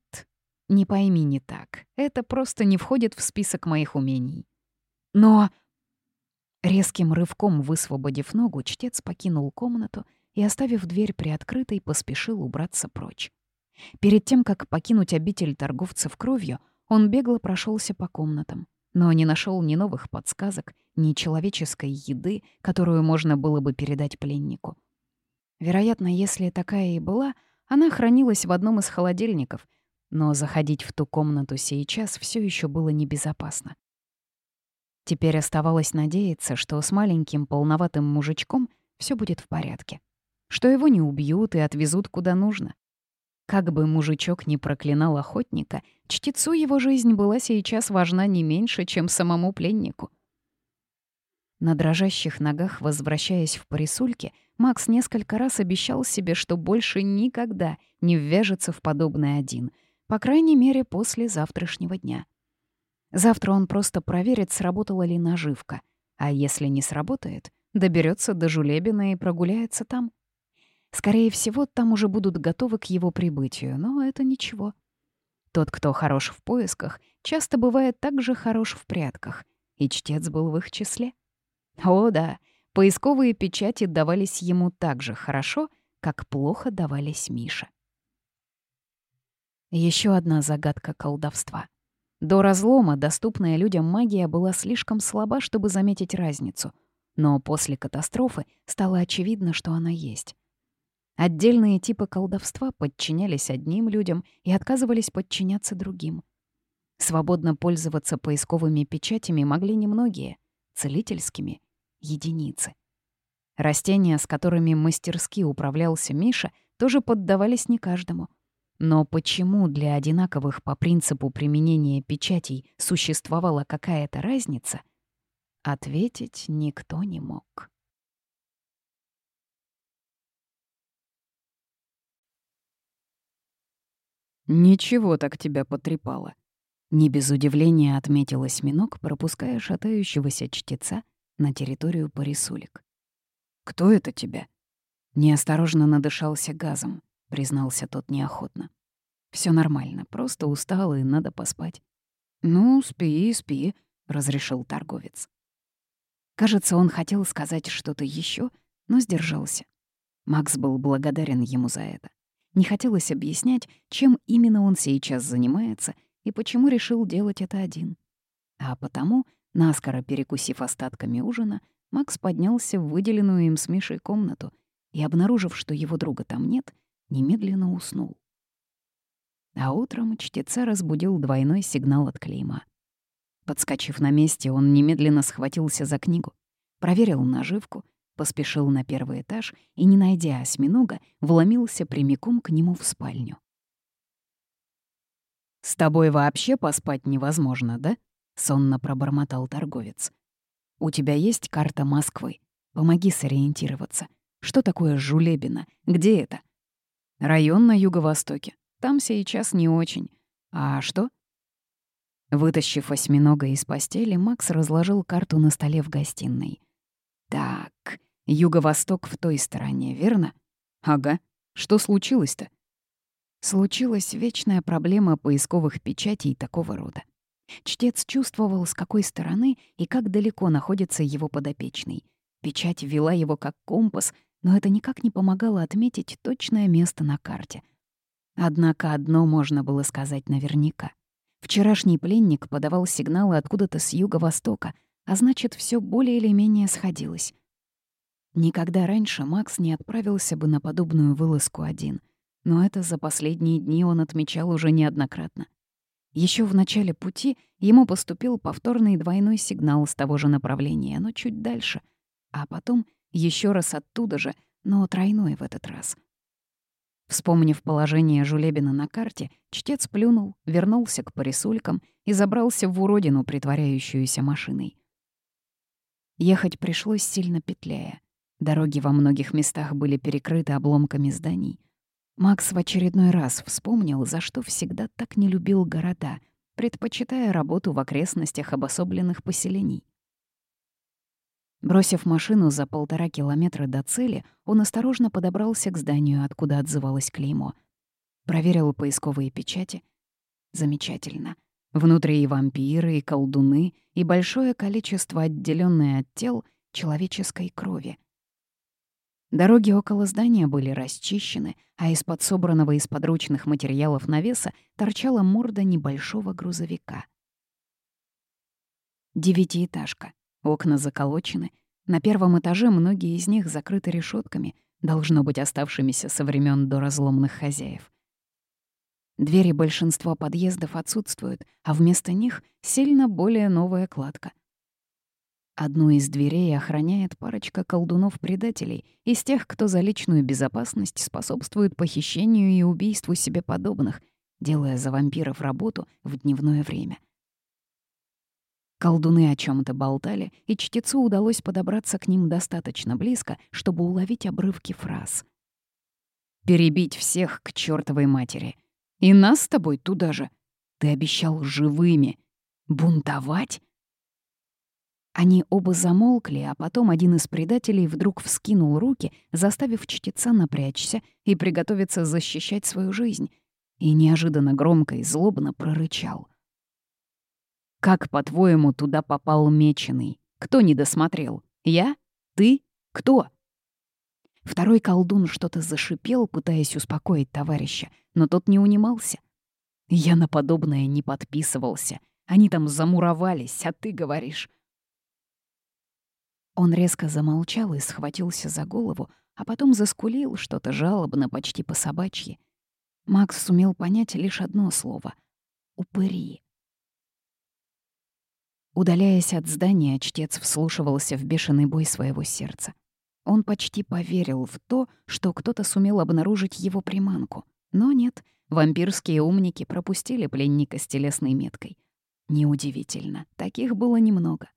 не пойми не так. Это просто не входит в список моих умений. Но... Резким рывком высвободив ногу, чтец покинул комнату и, оставив дверь приоткрытой, поспешил убраться прочь. Перед тем, как покинуть обитель торговцев кровью, он бегло прошелся по комнатам но не нашел ни новых подсказок, ни человеческой еды, которую можно было бы передать пленнику. Вероятно, если такая и была, она хранилась в одном из холодильников, но заходить в ту комнату сейчас все еще было небезопасно. Теперь оставалось надеяться, что с маленьким полноватым мужичком все будет в порядке, что его не убьют и отвезут куда нужно. Как бы мужичок не проклинал охотника, чтецу его жизнь была сейчас важна не меньше, чем самому пленнику. На дрожащих ногах, возвращаясь в парисульке, Макс несколько раз обещал себе, что больше никогда не ввяжется в подобное один, по крайней мере, после завтрашнего дня. Завтра он просто проверит, сработала ли наживка, а если не сработает, доберется до Жулебина и прогуляется там. Скорее всего, там уже будут готовы к его прибытию, но это ничего. Тот, кто хорош в поисках, часто бывает также хорош в прятках, и чтец был в их числе. О да, поисковые печати давались ему так же хорошо, как плохо давались Мише. Еще одна загадка колдовства. До разлома доступная людям магия была слишком слаба, чтобы заметить разницу, но после катастрофы стало очевидно, что она есть. Отдельные типы колдовства подчинялись одним людям и отказывались подчиняться другим. Свободно пользоваться поисковыми печатями могли немногие, целительскими единицы. Растения, с которыми мастерски управлялся Миша, тоже поддавались не каждому. Но почему для одинаковых по принципу применения печатей существовала какая-то разница, ответить никто не мог.
«Ничего так тебя потрепало», — не без удивления отметил осьминог, пропуская шатающегося чтеца на территорию Парисулик. «Кто это тебя?» Неосторожно надышался газом, признался тот неохотно. Все нормально, просто устал и надо поспать». «Ну, спи, спи», — разрешил торговец. Кажется, он хотел сказать что-то еще, но сдержался. Макс был благодарен ему за это. Не хотелось объяснять, чем именно он сейчас занимается и почему решил делать это один. А потому Наскоро перекусив остатками ужина, Макс поднялся в выделенную им с Мишей комнату и, обнаружив, что его друга там нет, немедленно уснул. А утром чтеца разбудил двойной сигнал от клейма. Подскочив на месте, он немедленно схватился за книгу, проверил наживку, поспешил на первый этаж и, не найдя осьминога, вломился прямиком к нему в спальню. «С тобой вообще поспать невозможно, да?» сонно пробормотал торговец. «У тебя есть карта Москвы? Помоги сориентироваться. Что такое Жулебина? Где это?» «Район на юго-востоке. Там сейчас не очень. А что?» Вытащив осьминога из постели, Макс разложил карту на столе в гостиной. «Так, юго-восток в той стороне, верно?» «Ага. Что случилось-то?» Случилась вечная проблема поисковых печатей такого рода. Чтец чувствовал, с какой стороны и как далеко находится его подопечный. Печать вела его как компас, но это никак не помогало отметить точное место на карте. Однако одно можно было сказать наверняка. Вчерашний пленник подавал сигналы откуда-то с юго-востока, а значит, все более или менее сходилось. Никогда раньше Макс не отправился бы на подобную вылазку один, но это за последние дни он отмечал уже неоднократно. Еще в начале пути ему поступил повторный двойной сигнал с того же направления, но чуть дальше, а потом еще раз оттуда же, но тройной в этот раз. Вспомнив положение Жулебина на карте, чтец плюнул, вернулся к порисулькам и забрался в уродину, притворяющуюся машиной. Ехать пришлось сильно петляя. Дороги во многих местах были перекрыты обломками зданий — Макс в очередной раз вспомнил, за что всегда так не любил города, предпочитая работу в окрестностях обособленных поселений. Бросив машину за полтора километра до цели, он осторожно подобрался к зданию, откуда отзывалось клеймо. Проверил поисковые печати. Замечательно. Внутри и вампиры, и колдуны, и большое количество отделенной от тел человеческой крови — Дороги около здания были расчищены, а из-под собранного из подручных материалов навеса торчала морда небольшого грузовика. Девятиэтажка. Окна заколочены. На первом этаже многие из них закрыты решетками, должно быть оставшимися со времен до разломных хозяев. Двери большинства подъездов отсутствуют, а вместо них сильно более новая кладка. Одну из дверей охраняет парочка колдунов-предателей из тех, кто за личную безопасность способствует похищению и убийству себе подобных, делая за вампиров работу в дневное время.
Колдуны о чем то болтали, и чтецу удалось подобраться к ним достаточно близко, чтобы уловить обрывки фраз. «Перебить всех к чертовой матери. И нас с тобой туда же. Ты обещал живыми. Бунтовать?» Они оба замолкли, а потом один из предателей вдруг вскинул руки, заставив чтеца напрячься и приготовиться защищать свою жизнь, и неожиданно громко и злобно прорычал. Как, по-твоему, туда попал Меченый? Кто не досмотрел? Я? Ты? Кто?» Второй колдун что-то зашипел, пытаясь успокоить товарища, но тот не унимался. «Я на подобное не подписывался. Они там замуровались, а ты говоришь...» Он резко замолчал и схватился за голову, а потом заскулил что-то жалобно, почти по-собачьи. Макс сумел понять лишь одно слово — «упыри». Удаляясь от здания, чтец вслушивался в бешеный бой своего сердца. Он почти поверил в то, что кто-то сумел обнаружить его приманку. Но нет, вампирские умники пропустили пленника с телесной меткой. Неудивительно, таких было немного.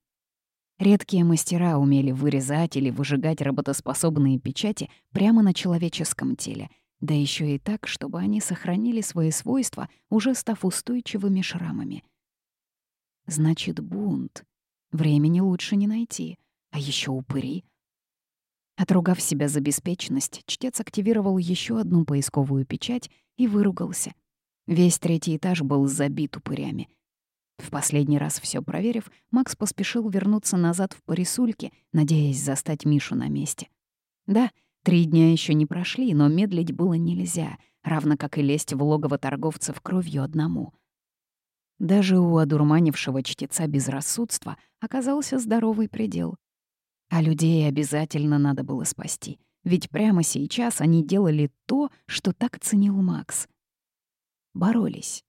Редкие мастера умели вырезать или выжигать работоспособные печати прямо на человеческом теле, да еще и так, чтобы они сохранили свои свойства, уже став устойчивыми шрамами — Значит, бунт. Времени лучше не найти. А еще упыри. Отругав себя за беспечность, чтец активировал еще одну поисковую печать и выругался. Весь третий этаж был забит упырями. В последний раз все проверив, Макс поспешил вернуться назад в Парисульке, надеясь застать Мишу на месте. Да, три дня еще не прошли, но медлить было нельзя, равно как и лезть в логово торговцев кровью одному — даже у одурманившего чтеца безрассудства оказался здоровый предел. А людей обязательно надо было спасти, ведь прямо сейчас они делали то, что так ценил Макс. Боролись.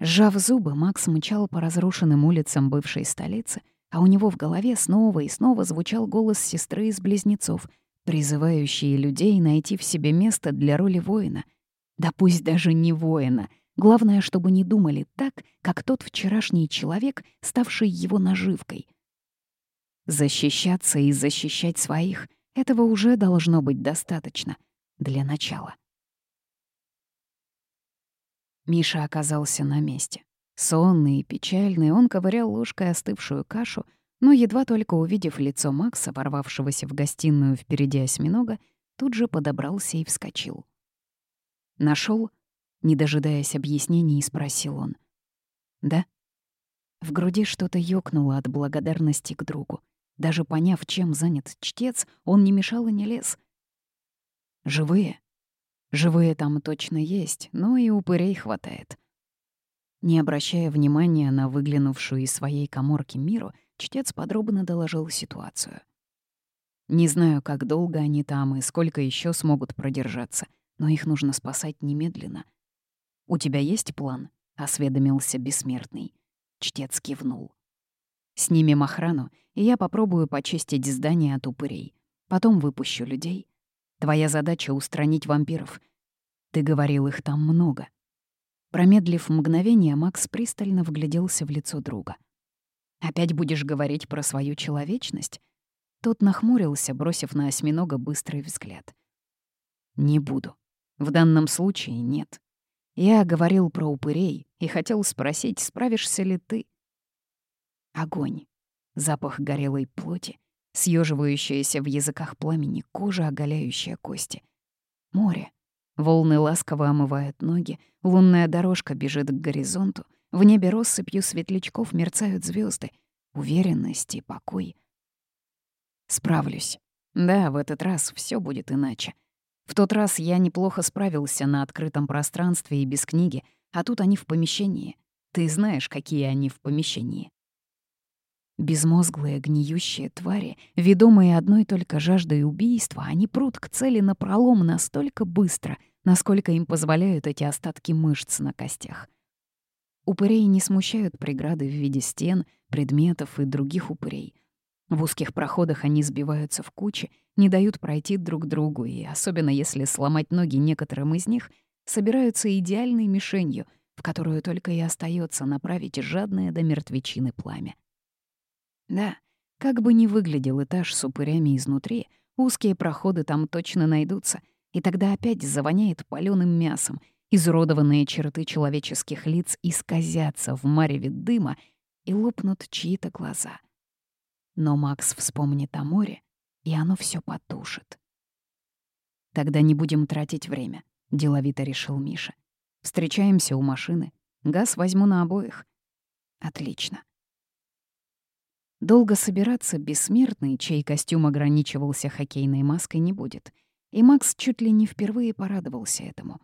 Сжав зубы, Макс мчал по разрушенным улицам бывшей столицы, а у него в голове снова и снова звучал голос сестры из близнецов, призывающий людей найти в себе место для роли воина. Да пусть даже не воина — Главное, чтобы не думали так, как тот вчерашний человек, ставший его наживкой. Защищаться и защищать своих — этого уже должно быть достаточно для начала. Миша оказался на месте. Сонный и печальный, он ковырял ложкой остывшую кашу, но, едва только увидев лицо Макса, ворвавшегося в гостиную впереди осьминога, тут же подобрался и вскочил. Нашел не дожидаясь объяснений, спросил он. «Да?» В груди что-то ёкнуло от благодарности к другу. Даже поняв, чем занят чтец, он не мешал и не лез. «Живые?» «Живые там точно есть, но и упырей хватает». Не обращая внимания на выглянувшую из своей коморки миру, чтец подробно доложил ситуацию. «Не знаю, как долго они там и сколько еще смогут продержаться, но их нужно спасать немедленно. «У тебя есть план?» — осведомился бессмертный. Чтец кивнул. «Снимем охрану, и я попробую почистить здание от упырей. Потом выпущу людей. Твоя задача — устранить вампиров. Ты говорил, их там много». Промедлив мгновение, Макс пристально вгляделся в лицо друга. «Опять будешь говорить про свою человечность?» Тот нахмурился, бросив на осьминога быстрый взгляд. «Не буду. В данном случае нет. Я говорил про упырей и хотел спросить, справишься ли ты. Огонь. Запах горелой плоти, съеживающаяся в языках пламени кожа, оголяющая кости. Море. Волны ласково омывают ноги, лунная дорожка бежит к горизонту, в небе россыпью светлячков мерцают звезды, уверенность и покой. Справлюсь. Да, в этот раз все будет иначе. В тот раз я неплохо справился на открытом пространстве и без книги, а тут они в помещении. Ты знаешь, какие они в помещении. Безмозглые гниющие твари, ведомые одной только жаждой убийства, они прут к цели напролом настолько быстро, насколько им позволяют эти остатки мышц на костях. Упырей не смущают преграды в виде стен, предметов и других упырей. В узких проходах они сбиваются в кучи, не дают пройти друг другу, и особенно если сломать ноги некоторым из них, собираются идеальной мишенью, в которую только и остается направить жадное до мертвечины пламя. Да, как бы ни выглядел этаж с упырями изнутри, узкие проходы там точно найдутся, и тогда опять завоняет палёным мясом, изуродованные черты человеческих лиц исказятся в мареве дыма и лопнут чьи-то глаза. Но Макс вспомнит о море, и оно все потушит. «Тогда не будем тратить время», — деловито решил Миша. «Встречаемся у машины. Газ возьму на обоих». «Отлично». Долго собираться бессмертный, чей костюм ограничивался хоккейной маской, не будет. И Макс чуть ли не впервые порадовался этому.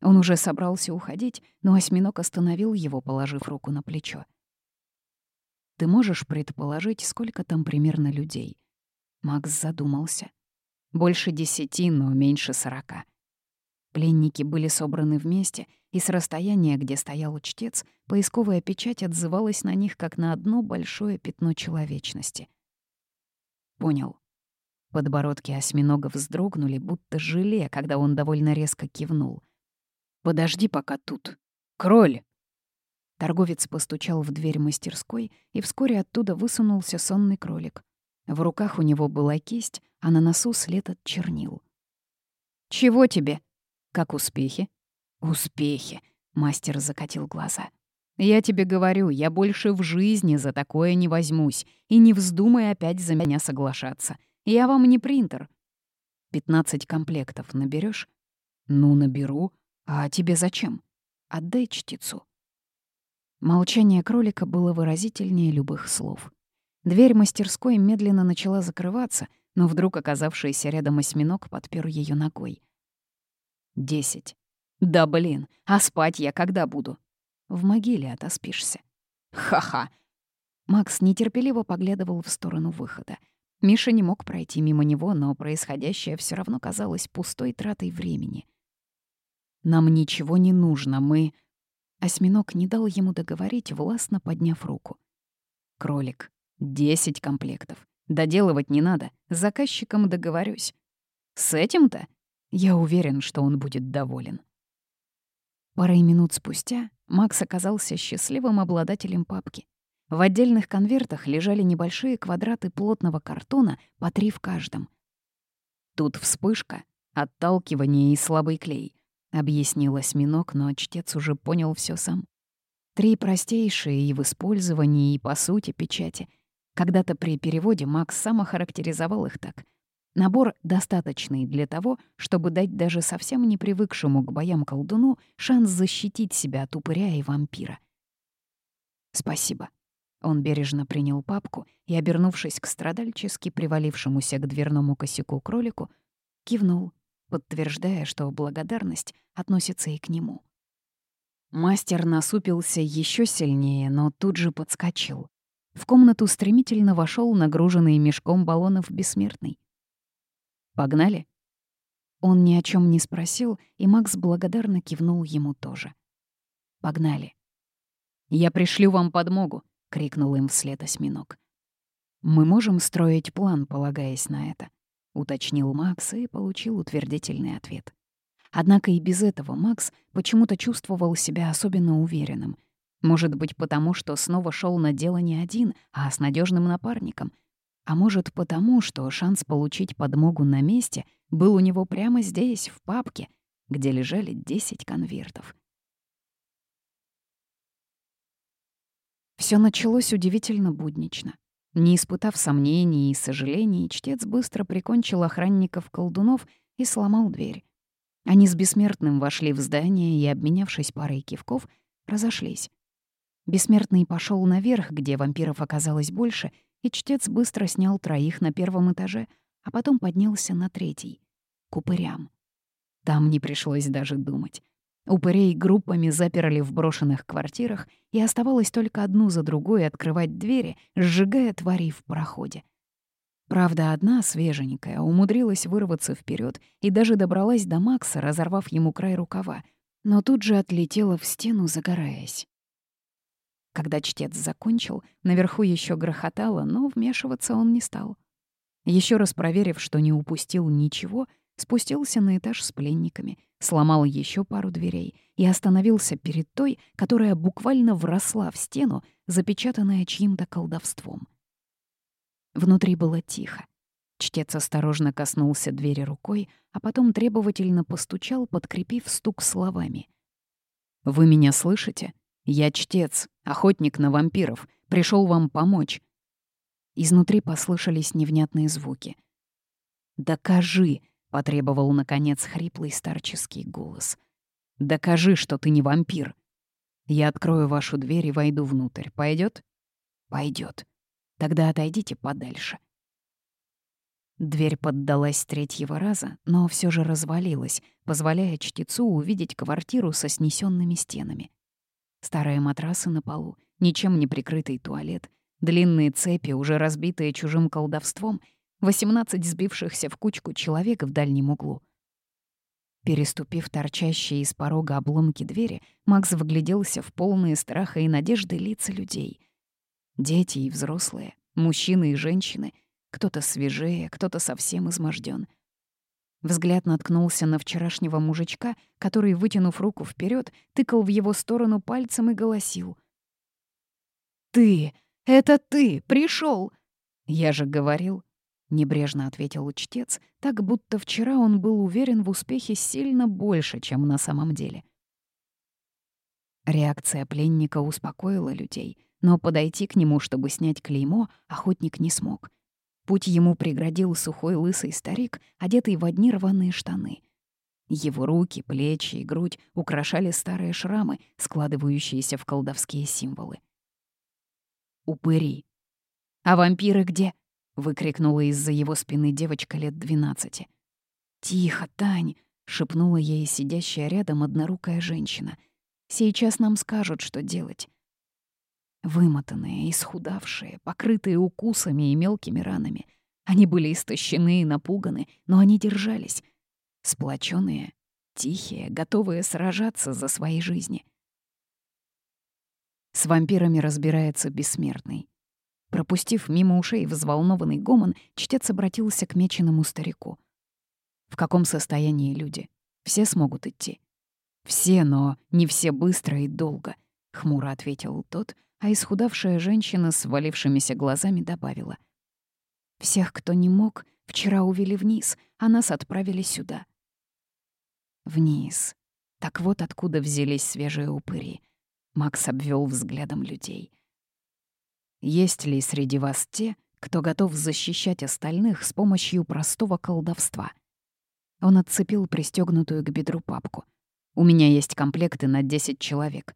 Он уже собрался уходить, но осьминог остановил его, положив руку на плечо. «Ты можешь предположить, сколько там примерно людей?» Макс задумался. Больше десяти, но меньше сорока. Пленники были собраны вместе, и с расстояния, где стоял чтец, поисковая печать отзывалась на них как на одно большое пятно человечности. Понял. Подбородки осьминога вздрогнули, будто желе, когда он довольно резко кивнул. «Подожди пока тут. Кроль!» Торговец постучал в дверь мастерской, и вскоре оттуда высунулся сонный кролик. В руках у него была кисть, а на носу след от чернил. «Чего тебе?» «Как успехи?» «Успехи», — мастер закатил глаза. «Я тебе говорю, я больше в жизни за такое не возьмусь, и не вздумай опять за меня соглашаться. Я вам не принтер». «Пятнадцать комплектов наберешь? «Ну, наберу. А тебе зачем? Отдай чтецу». Молчание кролика было выразительнее любых слов. Дверь мастерской медленно начала закрываться, но вдруг оказавшийся рядом осьминог подпер ее ногой. «Десять. Да блин, а спать я когда буду?» «В могиле отоспишься». «Ха-ха!» Макс нетерпеливо поглядывал в сторону выхода. Миша не мог пройти мимо него, но происходящее все равно казалось пустой тратой времени. «Нам ничего не нужно, мы...» Осьминог не дал ему договорить, властно подняв руку. «Кролик, Десять комплектов. Доделывать не надо, с заказчиком договорюсь. С этим-то я уверен, что он будет доволен. Парой минут спустя Макс оказался счастливым обладателем папки. В отдельных конвертах лежали небольшие квадраты плотного картона, по три в каждом. «Тут вспышка, отталкивание и слабый клей», — объяснил осьминог, но чтец уже понял все сам. Три простейшие и в использовании, и по сути печати — когда-то при переводе Макс сам охарактеризовал их так. Набор, достаточный для того, чтобы дать даже совсем не привыкшему к боям колдуну шанс защитить себя от упыря и вампира. «Спасибо». Он бережно принял папку и, обернувшись к страдальчески привалившемуся к дверному косяку кролику, кивнул, подтверждая, что благодарность относится и к нему. Мастер насупился еще сильнее, но тут же подскочил. В комнату стремительно вошел нагруженный мешком баллонов бессмертный. «Погнали?» Он ни о чем не спросил, и Макс благодарно кивнул ему тоже. «Погнали». «Я пришлю вам подмогу», — крикнул им вслед осьминог. «Мы можем строить план, полагаясь на это», — уточнил Макс и получил утвердительный ответ. Однако и без этого Макс почему-то чувствовал себя особенно уверенным — может быть, потому что снова шел на дело не один, а с надежным напарником. А может, потому что шанс получить подмогу на месте был у него прямо здесь, в папке, где лежали 10 конвертов. Все началось удивительно буднично. Не испытав сомнений и сожалений, чтец быстро прикончил охранников-колдунов и сломал дверь. Они с бессмертным вошли в здание и, обменявшись парой кивков, разошлись. Бессмертный пошел наверх, где вампиров оказалось больше, и чтец быстро снял троих на первом этаже, а потом поднялся на третий — к упырям. Там не пришлось даже думать. Упырей группами заперли в брошенных квартирах, и оставалось только одну за другой открывать двери, сжигая тварей в проходе. Правда, одна, свеженькая, умудрилась вырваться вперед и даже добралась до Макса, разорвав ему край рукава, но тут же отлетела в стену, загораясь. Когда чтец закончил, наверху еще грохотало, но вмешиваться он не стал. Еще раз проверив, что не упустил ничего, спустился на этаж с пленниками, сломал еще пару дверей и остановился перед той, которая буквально вросла в стену, запечатанная чьим-то колдовством. Внутри было тихо. Чтец осторожно коснулся двери рукой, а потом требовательно постучал, подкрепив стук словами. «Вы меня слышите? Я чтец, охотник на вампиров, пришел вам помочь». Изнутри послышались невнятные звуки. «Докажи!» — потребовал, наконец, хриплый старческий голос. «Докажи, что ты не вампир!» «Я открою вашу дверь и войду внутрь. Пойдет? Пойдет. Тогда отойдите подальше». Дверь поддалась третьего раза, но все же развалилась, позволяя чтецу увидеть квартиру со снесенными стенами. Старые матрасы на полу, ничем не прикрытый туалет, длинные цепи, уже разбитые чужим колдовством, 18 сбившихся в кучку человек в дальнем углу. Переступив торчащие из порога обломки двери, Макс вгляделся в полные страха и надежды лица людей. Дети и взрослые, мужчины и женщины, кто-то свежее, кто-то совсем изможден. Взгляд наткнулся на вчерашнего мужичка, который, вытянув руку вперед, тыкал в его сторону пальцем и голосил. «Ты! Это ты! Пришел! «Я же говорил!» — небрежно ответил учтец, так будто вчера он был уверен в успехе сильно больше, чем на самом деле. Реакция пленника успокоила людей, но подойти к нему, чтобы снять клеймо, охотник не смог — Путь ему преградил сухой лысый старик, одетый в одни рваные штаны. Его руки, плечи и грудь украшали старые шрамы, складывающиеся в колдовские символы. «Упыри!» «А вампиры где?» — выкрикнула из-за его спины девочка лет двенадцати. «Тихо, Тань!» — шепнула ей сидящая рядом однорукая женщина. «Сейчас нам скажут, что делать. Вымотанные, исхудавшие, покрытые укусами и мелкими ранами. Они были истощены и напуганы, но они держались. Сплоченные, тихие, готовые сражаться за свои жизни. С вампирами разбирается бессмертный. Пропустив мимо ушей взволнованный гомон, чтец обратился к меченому старику. «В каком состоянии люди? Все смогут идти?» «Все, но не все быстро и долго», — хмуро ответил тот, а исхудавшая женщина с валившимися глазами добавила. «Всех, кто не мог, вчера увели вниз, а нас отправили сюда». Вниз. Так вот откуда взялись свежие упыри. Макс обвел взглядом людей. «Есть ли среди вас те, кто готов защищать остальных с помощью простого колдовства?» Он отцепил пристегнутую к бедру папку. «У меня есть комплекты на 10 человек».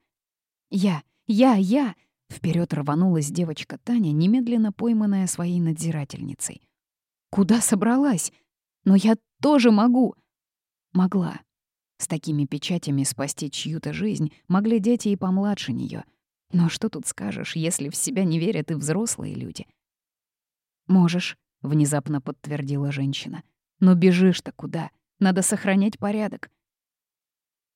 «Я, я, я!» Вперед рванулась девочка Таня, немедленно пойманная своей надзирательницей. «Куда собралась? Но я тоже могу!» Могла. С такими печатями спасти чью-то жизнь могли дети и помладше нее. Но что тут скажешь, если в себя не верят и взрослые люди? «Можешь», — внезапно подтвердила женщина. «Но бежишь-то куда? Надо сохранять порядок».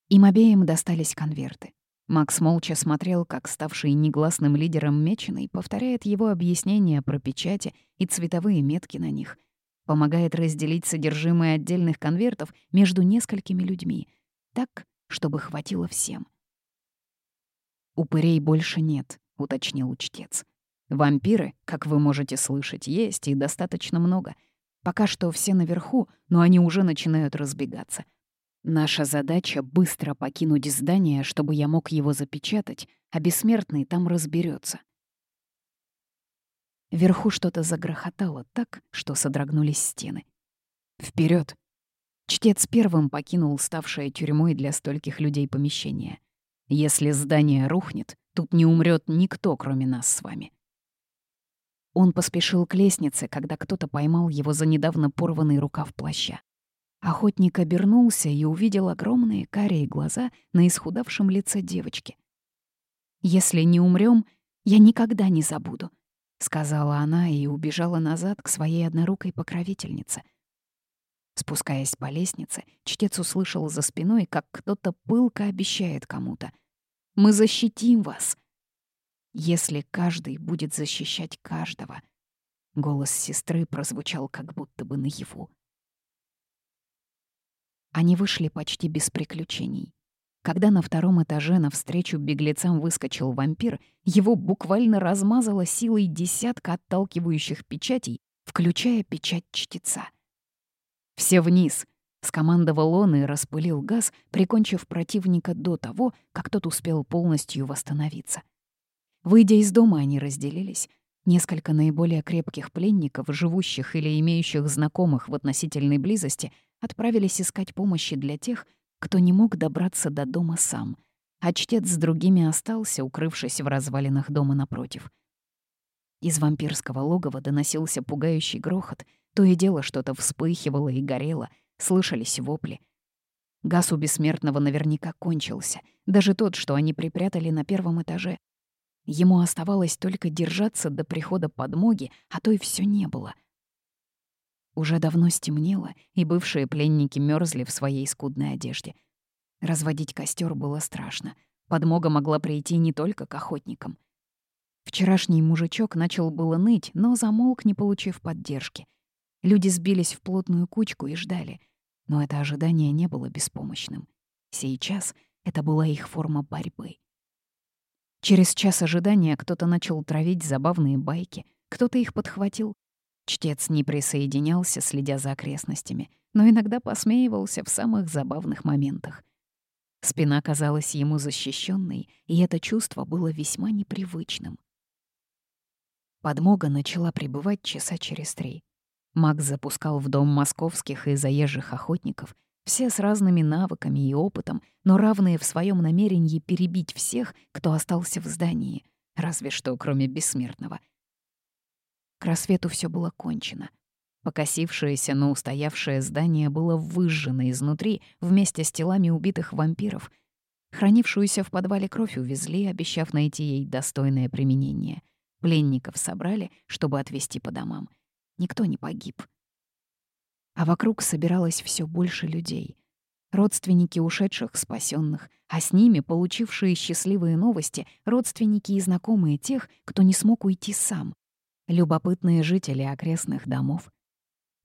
Им обеим достались конверты. Макс молча смотрел, как ставший негласным лидером Меченый повторяет его объяснения про печати и цветовые метки на них. Помогает разделить содержимое отдельных конвертов между несколькими людьми. Так, чтобы хватило всем. «Упырей больше нет», — уточнил чтец. «Вампиры, как вы можете слышать, есть и достаточно много. Пока что все наверху, но они уже начинают разбегаться. Наша задача — быстро покинуть здание, чтобы я мог его запечатать, а бессмертный там разберется. Вверху что-то загрохотало так, что содрогнулись стены. Вперед! Чтец первым покинул ставшее тюрьмой для стольких людей помещение. Если здание рухнет, тут не умрет никто, кроме нас с вами. Он поспешил к лестнице, когда кто-то поймал его за недавно порванный рукав плаща. Охотник обернулся и увидел огромные карие глаза на исхудавшем лице девочки. «Если не умрем, я никогда не забуду», — сказала она и убежала назад к своей однорукой покровительнице. Спускаясь по лестнице, чтец услышал за спиной, как кто-то пылко обещает кому-то. «Мы защитим вас!» «Если каждый будет защищать каждого», — голос сестры прозвучал как будто бы наяву. Они вышли почти без приключений. Когда на втором этаже навстречу беглецам выскочил вампир, его буквально размазало силой десятка отталкивающих печатей, включая печать чтеца. «Все вниз!» — скомандовал он и распылил газ, прикончив противника до того, как тот успел полностью восстановиться. Выйдя из дома, они разделились. Несколько наиболее крепких пленников, живущих или имеющих знакомых в относительной близости, отправились искать помощи для тех, кто не мог добраться до дома сам, а чтец с другими остался, укрывшись в развалинах дома напротив. Из вампирского логова доносился пугающий грохот, то и дело что-то вспыхивало и горело, слышались вопли. Газ у бессмертного наверняка кончился, даже тот, что они припрятали на первом этаже. Ему оставалось только держаться до прихода подмоги, а то и все не было — уже давно стемнело, и бывшие пленники мерзли в своей скудной одежде. Разводить костер было страшно. Подмога могла прийти не только к охотникам. Вчерашний мужичок начал было ныть, но замолк, не получив поддержки. Люди сбились в плотную кучку и ждали. Но это ожидание не было беспомощным. Сейчас это была их форма борьбы. Через час ожидания кто-то начал травить забавные байки, кто-то их подхватил, Чтец не присоединялся, следя за окрестностями, но иногда посмеивался в самых забавных моментах. Спина казалась ему защищенной, и это чувство было весьма непривычным. Подмога начала прибывать часа через три. Макс запускал в дом московских и заезжих охотников, все с разными навыками и опытом, но равные в своем намерении перебить всех, кто остался в здании, разве что кроме бессмертного — к рассвету все было кончено. Покосившееся, но устоявшее здание было выжжено изнутри вместе с телами убитых вампиров. Хранившуюся в подвале кровь увезли, обещав найти ей достойное применение. Пленников собрали, чтобы отвезти по домам. Никто не погиб. А вокруг собиралось все больше людей. Родственники ушедших спасенных, а с ними получившие счастливые новости, родственники и знакомые тех, кто не смог уйти сам любопытные жители окрестных домов.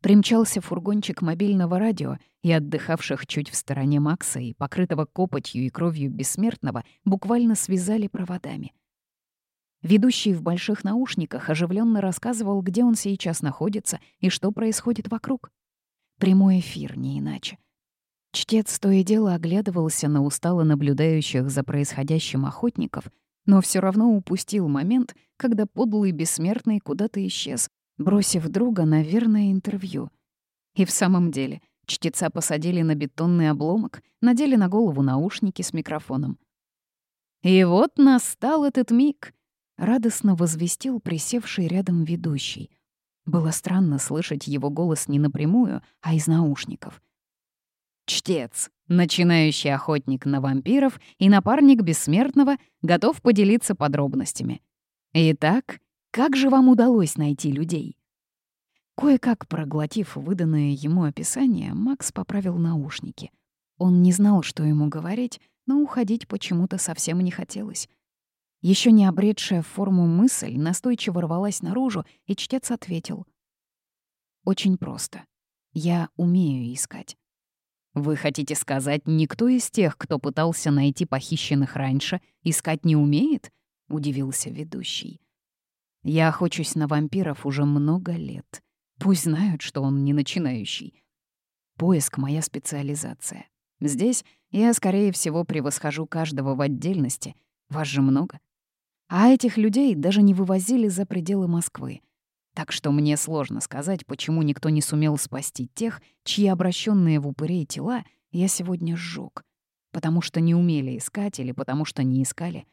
Примчался фургончик мобильного радио, и отдыхавших чуть в стороне Макса и покрытого копотью и кровью бессмертного буквально связали проводами. Ведущий в больших наушниках оживленно рассказывал, где он сейчас находится и что происходит вокруг. Прямой эфир, не иначе. Чтец то и дело оглядывался на устало наблюдающих за происходящим охотников — но все равно упустил момент, когда подлый бессмертный куда-то исчез, бросив друга на верное интервью. И в самом деле, чтеца посадили на бетонный обломок, надели на голову наушники с микрофоном. «И вот настал этот миг», — радостно возвестил присевший рядом ведущий. Было странно слышать его голос не напрямую, а из наушников. Чтец, начинающий охотник на вампиров и напарник бессмертного, готов поделиться подробностями. Итак, как же вам удалось найти людей? Кое-как проглотив выданное ему описание, Макс поправил наушники. Он не знал, что ему говорить, но уходить почему-то совсем не хотелось. Еще не обретшая форму мысль настойчиво рвалась наружу, и чтец ответил. «Очень просто. Я умею искать. Вы хотите сказать, никто из тех, кто пытался найти похищенных раньше, искать не умеет? Удивился ведущий. Я охочусь на вампиров уже много лет. Пусть знают, что он не начинающий. Поиск — моя специализация. Здесь я, скорее всего, превосхожу каждого в отдельности. Вас же много. А этих людей даже не вывозили за пределы Москвы. Так что мне сложно сказать, почему никто не сумел спасти тех, чьи обращенные в упырей тела я сегодня сжёг. Потому что не умели искать или потому что не искали.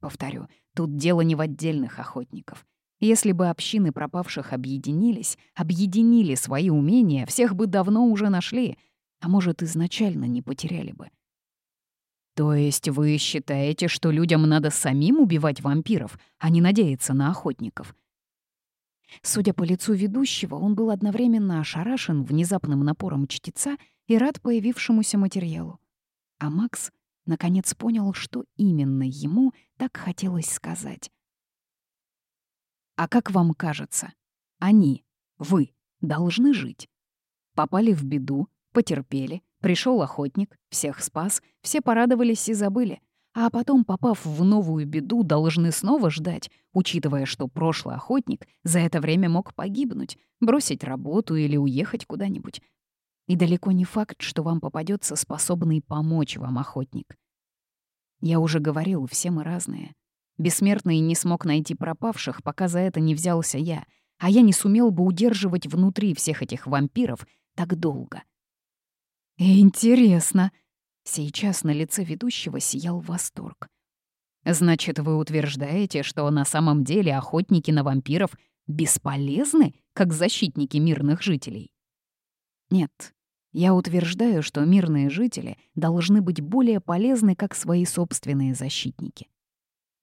Повторю, тут дело не в отдельных охотников. Если бы общины пропавших объединились, объединили свои умения, всех бы давно уже нашли, а может, изначально не потеряли бы. То есть вы считаете, что людям надо самим убивать вампиров, а не надеяться на охотников? Судя по лицу ведущего, он был одновременно ошарашен внезапным напором чтеца и рад появившемуся материалу. А Макс наконец понял, что именно ему так хотелось сказать. «А как вам кажется, они, вы, должны жить? Попали в беду, потерпели, Пришел охотник, всех спас, все порадовались и забыли. А потом, попав в новую беду, должны снова ждать, учитывая, что прошлый охотник за это время мог погибнуть, бросить работу или уехать куда-нибудь. И далеко не факт, что вам попадется способный помочь вам охотник. Я уже говорил, все мы разные. Бессмертный не смог найти пропавших, пока за это не взялся я, а я не сумел бы удерживать внутри всех этих вампиров так долго. «Интересно!» Сейчас на лице ведущего сиял восторг. «Значит, вы утверждаете, что на самом деле охотники на вампиров бесполезны, как защитники мирных жителей?» «Нет, я утверждаю, что мирные жители должны быть более полезны, как свои собственные защитники.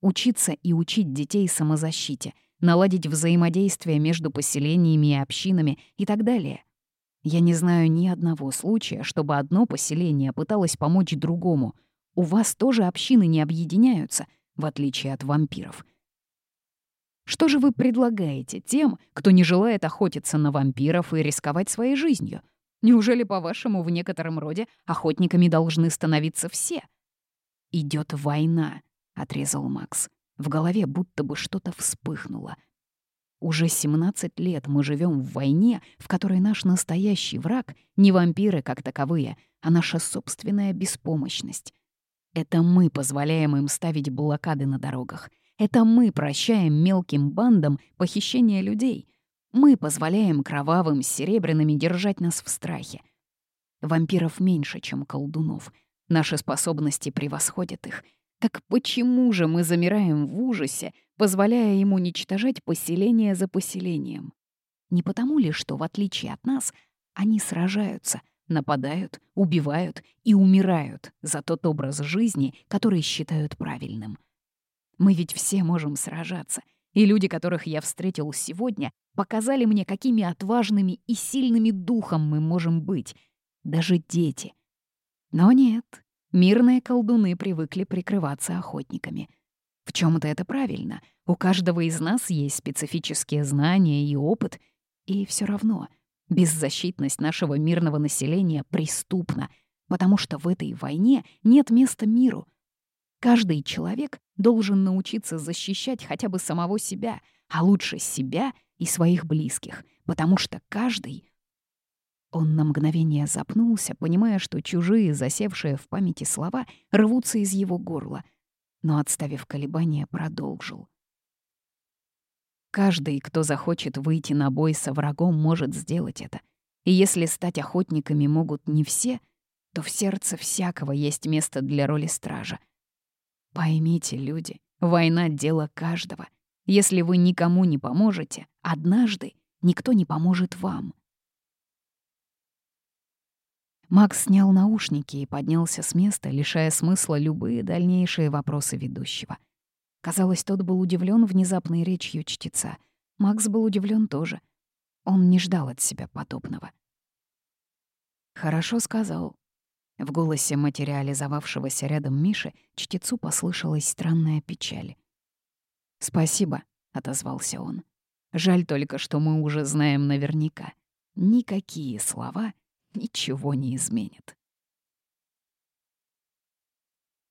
Учиться и учить детей самозащите, наладить взаимодействие между поселениями и общинами и так далее. Я не знаю ни одного случая, чтобы одно поселение пыталось помочь другому. У вас тоже общины не объединяются, в отличие от вампиров. Что же вы предлагаете тем, кто не желает охотиться на вампиров и рисковать своей жизнью? Неужели, по-вашему, в некотором роде охотниками должны становиться все? Идет война, отрезал Макс. В голове будто бы что-то вспыхнуло. Уже 17 лет мы живем в войне, в которой наш настоящий враг не вампиры как таковые, а наша собственная беспомощность. Это мы позволяем им ставить блокады на дорогах. Это мы прощаем мелким бандам похищение людей — мы позволяем кровавым серебряными держать нас в страхе. Вампиров меньше, чем колдунов. Наши способности превосходят их. Так почему же мы замираем в ужасе, позволяя им уничтожать поселение за поселением? Не потому ли, что, в отличие от нас, они сражаются, нападают, убивают и умирают за тот образ жизни, который считают правильным? Мы ведь все можем сражаться — и люди, которых я встретил сегодня, показали мне, какими отважными и сильными духом мы можем быть. Даже дети. Но нет, мирные колдуны привыкли прикрываться охотниками. В чем то это правильно. У каждого из нас есть специфические знания и опыт. И все равно беззащитность нашего мирного населения преступна, потому что в этой войне нет места миру — Каждый человек должен научиться защищать хотя бы самого себя, а лучше себя и своих близких, потому что каждый... Он на мгновение запнулся, понимая, что чужие, засевшие в памяти слова, рвутся из его горла, но, отставив колебания, продолжил. Каждый, кто захочет выйти на бой со врагом, может сделать это. И если стать охотниками могут не все, то в сердце всякого есть место для роли стража — Поймите, люди, война — дело каждого. Если вы никому не поможете, однажды никто не поможет вам. Макс снял наушники и поднялся с места, лишая смысла любые дальнейшие вопросы ведущего. Казалось, тот был удивлен внезапной речью чтеца. Макс был удивлен тоже. Он не ждал от себя подобного. «Хорошо сказал», в голосе материализовавшегося рядом Миши чтецу послышалась странная печаль. «Спасибо», — отозвался он. «Жаль только, что мы уже знаем наверняка. Никакие слова ничего не изменят».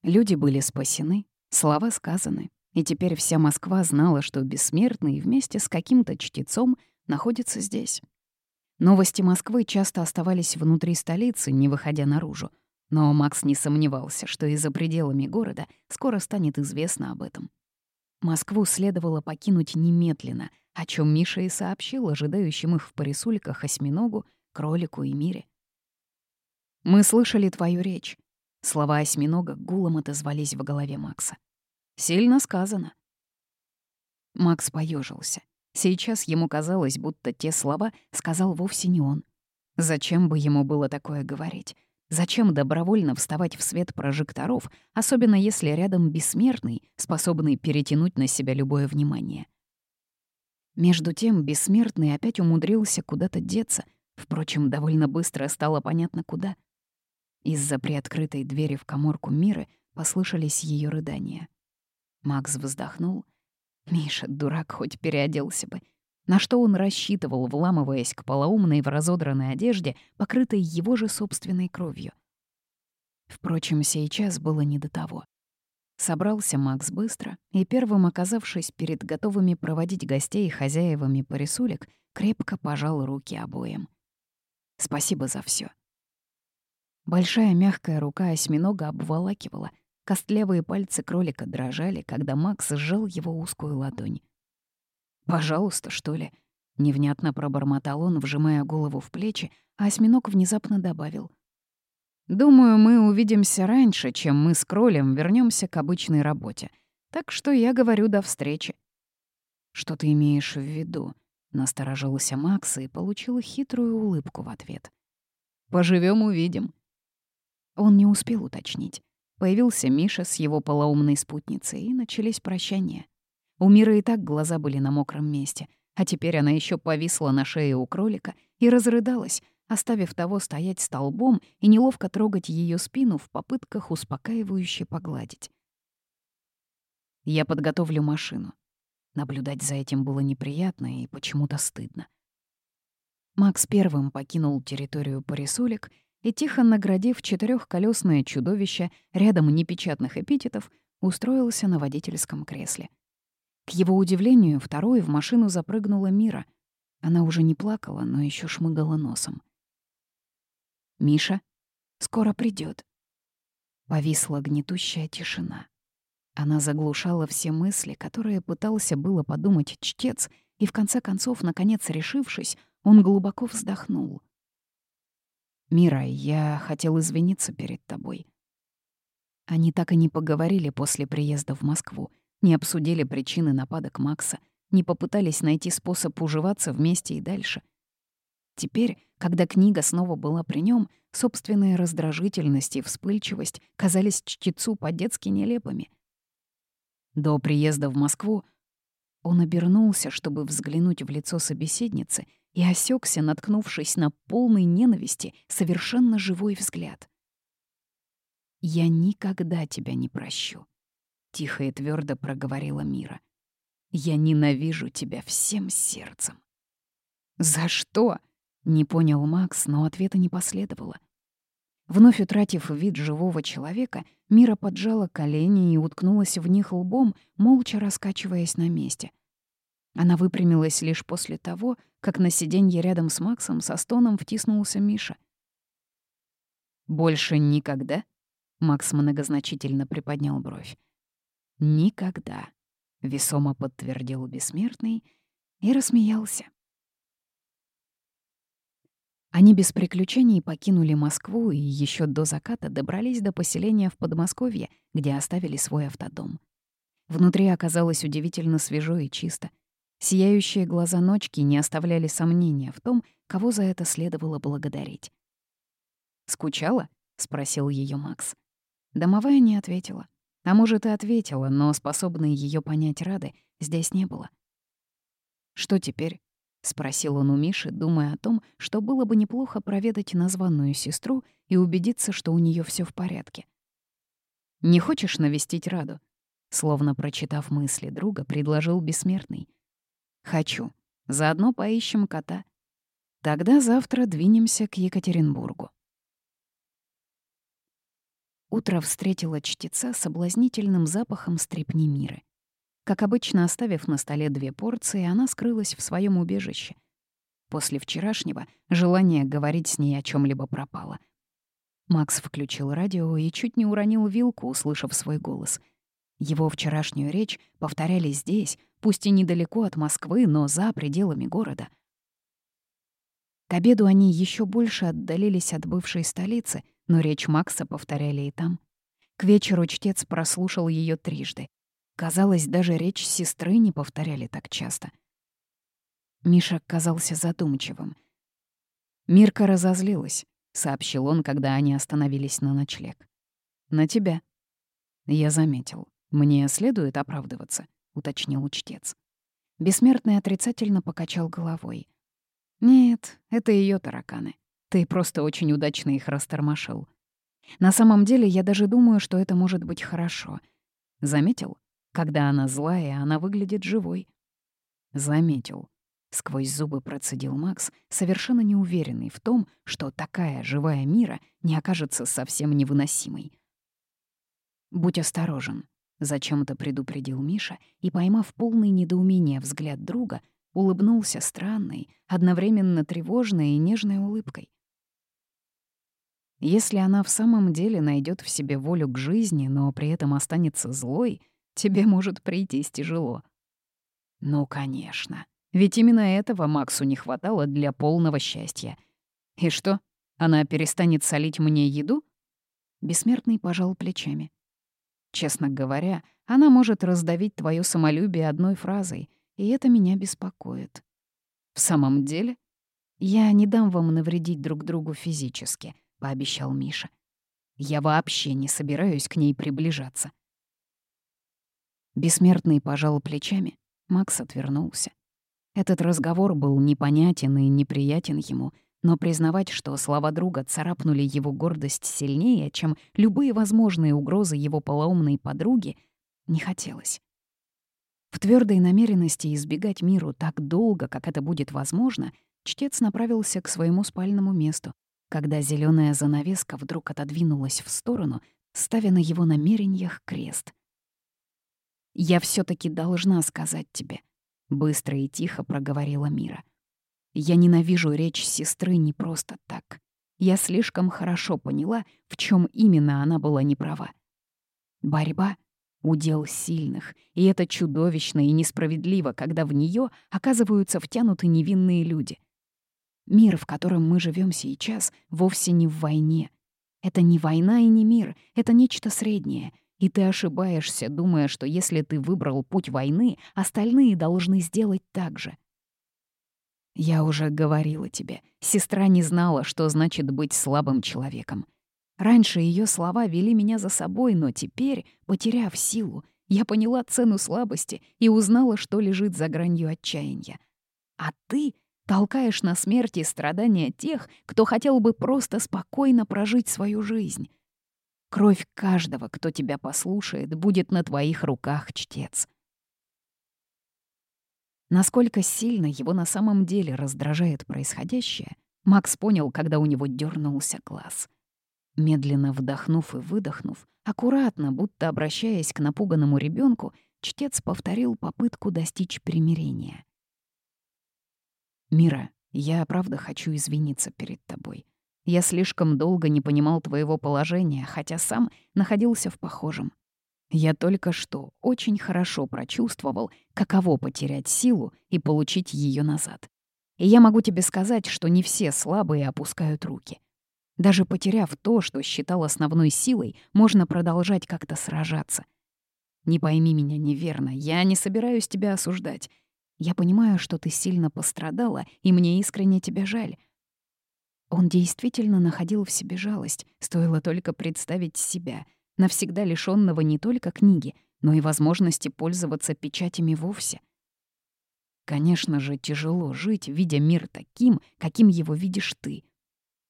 Люди были спасены, слова сказаны, и теперь вся Москва знала, что бессмертный вместе с каким-то чтецом находится здесь. Новости Москвы часто оставались внутри столицы, не выходя наружу. Но Макс не сомневался, что и за пределами города скоро станет известно об этом. Москву следовало покинуть немедленно, о чем Миша и сообщил ожидающим их в порисульках осьминогу, кролику и мире. «Мы слышали твою речь». Слова осьминога гулом отозвались в голове Макса. «Сильно сказано». Макс поежился. Сейчас ему казалось, будто те слова сказал вовсе не он. Зачем бы ему было такое говорить? Зачем добровольно вставать в свет прожекторов, особенно если рядом бессмертный, способный перетянуть на себя любое внимание? Между тем бессмертный опять умудрился куда-то деться, впрочем, довольно быстро стало понятно куда. Из-за приоткрытой двери в коморку Миры послышались ее рыдания. Макс вздохнул. Миша, дурак, хоть переоделся бы. На что он рассчитывал, вламываясь к полоумной в разодранной одежде, покрытой его же собственной кровью? Впрочем, сейчас было не до того. Собрался Макс быстро, и первым оказавшись перед готовыми проводить гостей и хозяевами порисулек, крепко пожал руки обоим. «Спасибо за все. Большая мягкая рука осьминога обволакивала, костлявые пальцы кролика дрожали, когда Макс сжал его узкую ладонь. «Пожалуйста, что ли?» — невнятно пробормотал он, вжимая голову в плечи, а осьминог внезапно добавил. Думаю, мы увидимся раньше, чем мы с Кролем вернемся к обычной работе. Так что я говорю до встречи. Что ты имеешь в виду? Насторожился Макс и получил хитрую улыбку в ответ. Поживем, увидим. Он не успел уточнить. Появился Миша с его полоумной спутницей, и начались прощания. У Миры и так глаза были на мокром месте, а теперь она еще повисла на шее у кролика и разрыдалась, оставив того стоять столбом и неловко трогать ее спину в попытках успокаивающе погладить. Я подготовлю машину. Наблюдать за этим было неприятно и почему-то стыдно. Макс первым покинул территорию порисулек и, тихо наградив четырехколесное чудовище рядом непечатных эпитетов, устроился на водительском кресле. К его удивлению, второй в машину запрыгнула Мира. Она уже не плакала, но еще шмыгала носом. Миша скоро придет. Повисла гнетущая тишина. Она заглушала все мысли, которые пытался было подумать чтец, и в конце концов, наконец решившись, он глубоко вздохнул. «Мира, я хотел извиниться перед тобой». Они так и не поговорили после приезда в Москву, не обсудили причины нападок Макса, не попытались найти способ уживаться вместе и дальше. Теперь, когда книга снова была при нем, собственная раздражительность и вспыльчивость казались чтецу по-детски нелепыми. До приезда в Москву он обернулся, чтобы взглянуть в лицо собеседницы, и осекся, наткнувшись на полный ненависти совершенно живой взгляд. «Я никогда тебя не прощу», — тихо и твердо проговорила Мира. «Я ненавижу тебя всем сердцем». «За что?» Не понял Макс, но ответа не последовало. Вновь утратив вид живого человека, Мира поджала колени и уткнулась в них лбом, молча раскачиваясь на месте. Она выпрямилась лишь после того, как на сиденье рядом с Максом со стоном втиснулся Миша. «Больше никогда?» — Макс многозначительно приподнял бровь. «Никогда», — весомо подтвердил бессмертный и рассмеялся. Они без приключений покинули Москву и еще до заката добрались до поселения в Подмосковье, где оставили свой автодом. Внутри оказалось удивительно свежо и чисто. Сияющие глаза ночки не оставляли сомнения в том, кого за это следовало благодарить. «Скучала?» — спросил ее Макс. Домовая не ответила. А может, и ответила, но способной ее понять Рады здесь не было. «Что теперь?» — спросил он у Миши, думая о том, что было бы неплохо проведать названную сестру и убедиться, что у нее все в порядке. «Не хочешь навестить Раду?» Словно прочитав мысли друга, предложил бессмертный. «Хочу. Заодно поищем кота. Тогда завтра двинемся к Екатеринбургу». Утро встретило чтеца соблазнительным запахом стрепни мира. Как обычно, оставив на столе две порции, она скрылась в своем убежище. После вчерашнего желание говорить с ней о чем либо пропало. Макс включил радио и чуть не уронил вилку, услышав свой голос. Его вчерашнюю речь повторяли здесь, пусть и недалеко от Москвы, но за пределами города. К обеду они еще больше отдалились от бывшей столицы, но речь Макса повторяли и там. К вечеру чтец прослушал ее трижды. Казалось, даже речь сестры не повторяли так часто. Миша казался задумчивым. «Мирка разозлилась», — сообщил он, когда они остановились на ночлег. «На тебя». Я заметил. «Мне следует оправдываться», — уточнил чтец. Бессмертный отрицательно покачал головой. «Нет, это ее тараканы. Ты просто очень удачно их растормошил. На самом деле, я даже думаю, что это может быть хорошо. Заметил? Когда она злая, она выглядит живой. Заметил. — сквозь зубы процедил Макс, совершенно неуверенный в том, что такая живая мира не окажется совсем невыносимой. «Будь осторожен», — зачем-то предупредил Миша и, поймав полный недоумение взгляд друга, улыбнулся странной, одновременно тревожной и нежной улыбкой. Если она в самом деле найдет в себе волю к жизни, но при этом останется злой, тебе может прийтись тяжело. Ну, конечно. Ведь именно этого Максу не хватало для полного счастья. И что, она перестанет солить мне еду? Бессмертный пожал плечами. Честно говоря, она может раздавить твое самолюбие одной фразой, и это меня беспокоит. В самом деле, я не дам вам навредить друг другу физически, пообещал Миша. Я вообще не собираюсь к ней приближаться. Бессмертный пожал плечами, Макс отвернулся. Этот разговор был непонятен и неприятен ему, но признавать, что слова друга царапнули его гордость сильнее, чем любые возможные угрозы его полоумной подруги, не хотелось. В твердой намеренности избегать миру так долго, как это будет возможно, чтец направился к своему спальному месту, когда зеленая занавеска вдруг отодвинулась в сторону, ставя на его намерениях крест. «Я все таки должна сказать тебе», — быстро и тихо проговорила Мира. «Я ненавижу речь сестры не просто так. Я слишком хорошо поняла, в чем именно она была неправа. Борьба — удел сильных, и это чудовищно и несправедливо, когда в нее оказываются втянуты невинные люди. Мир, в котором мы живем сейчас, вовсе не в войне. Это не война и не мир, это нечто среднее — и ты ошибаешься, думая, что если ты выбрал путь войны, остальные должны сделать так же. Я уже говорила тебе, сестра не знала, что значит быть слабым человеком. Раньше ее слова вели меня за собой, но теперь, потеряв силу, я поняла цену слабости и узнала, что лежит за гранью отчаяния. А ты толкаешь на смерть и страдания тех, кто хотел бы просто спокойно прожить свою жизнь. Кровь каждого, кто тебя послушает, будет на твоих руках, чтец. Насколько сильно его на самом деле раздражает происходящее, Макс понял, когда у него дернулся глаз. Медленно вдохнув и выдохнув, аккуратно, будто обращаясь к напуганному ребенку, чтец повторил попытку достичь примирения. «Мира, я правда хочу извиниться перед тобой. Я слишком долго не понимал твоего положения, хотя сам находился в похожем. Я только что очень хорошо прочувствовал, каково потерять силу и получить ее назад. И я могу тебе сказать, что не все слабые опускают руки. Даже потеряв то, что считал основной силой, можно продолжать как-то сражаться. Не пойми меня неверно, я не собираюсь тебя осуждать. Я понимаю, что ты сильно пострадала, и мне искренне тебя жаль. Он действительно находил в себе жалость, стоило только представить себя, навсегда лишённого не только книги, но и возможности пользоваться печатями вовсе. Конечно же, тяжело жить, видя мир таким, каким его видишь ты.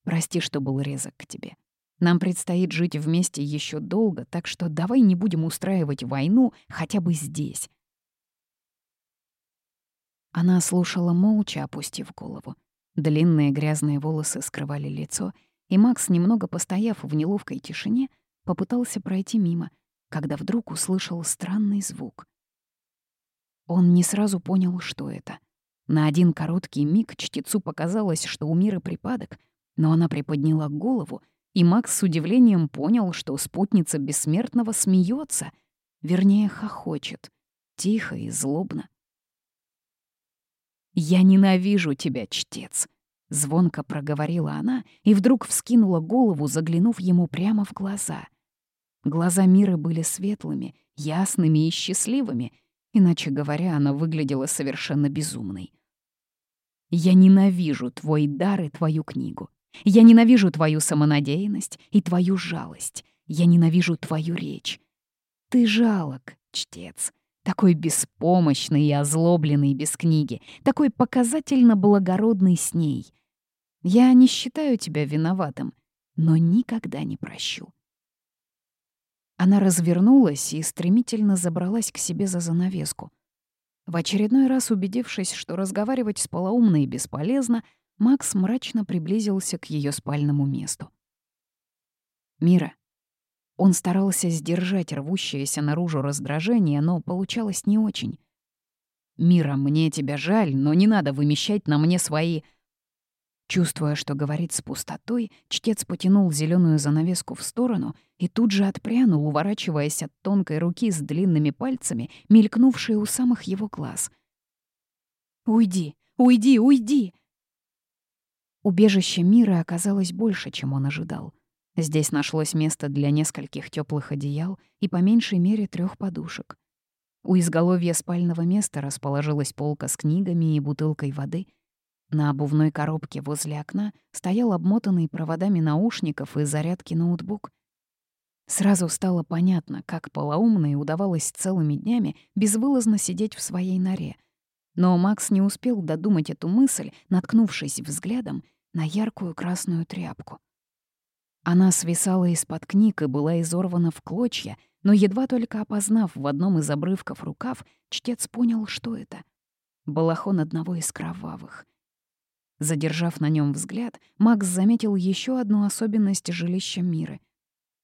Прости, что был резок к тебе. Нам предстоит жить вместе еще долго, так что давай не будем устраивать войну хотя бы здесь. Она слушала молча, опустив голову. Длинные грязные волосы скрывали лицо, и Макс, немного постояв в неловкой тишине, попытался пройти мимо, когда вдруг услышал странный звук. Он не сразу понял, что это. На один короткий миг чтецу показалось, что у Миры припадок, но она приподняла голову, и Макс с удивлением понял, что спутница бессмертного смеется, вернее, хохочет, тихо и злобно. «Я ненавижу тебя, чтец!» — звонко проговорила она и вдруг вскинула голову, заглянув ему прямо в глаза. Глаза Миры были светлыми, ясными и счастливыми, иначе говоря, она выглядела совершенно безумной. «Я ненавижу твой дар и твою книгу. Я ненавижу твою самонадеянность и твою жалость. Я ненавижу твою речь. Ты жалок, чтец такой беспомощный и озлобленный без книги, такой показательно благородный с ней. Я не считаю тебя виноватым, но никогда не прощу. Она развернулась и стремительно забралась к себе за занавеску. В очередной раз убедившись, что разговаривать с полоумной бесполезно, Макс мрачно приблизился к ее спальному месту. «Мира». Он старался сдержать рвущееся наружу раздражение, но получалось не очень. «Мира, мне тебя жаль, но не надо вымещать на мне свои...» Чувствуя, что говорит с пустотой, чтец потянул зеленую занавеску в сторону и тут же отпрянул, уворачиваясь от тонкой руки с длинными пальцами, мелькнувшей у самых его глаз. «Уйди! Уйди! Уйди!» Убежище мира оказалось больше, чем он ожидал. Здесь нашлось место для нескольких теплых одеял и по меньшей мере трех подушек. У изголовья спального места расположилась полка с книгами и бутылкой воды — на обувной коробке возле окна стоял обмотанный проводами наушников и зарядки ноутбук. Сразу стало понятно, как полоумной удавалось целыми днями безвылазно сидеть в своей норе. Но Макс не успел додумать эту мысль, наткнувшись взглядом на яркую красную тряпку. Она свисала из-под книг и была изорвана в клочья, но едва только опознав в одном из обрывков рукав, чтец понял, что это. Балахон одного из кровавых. Задержав на нем взгляд, Макс заметил еще одну особенность жилища Миры.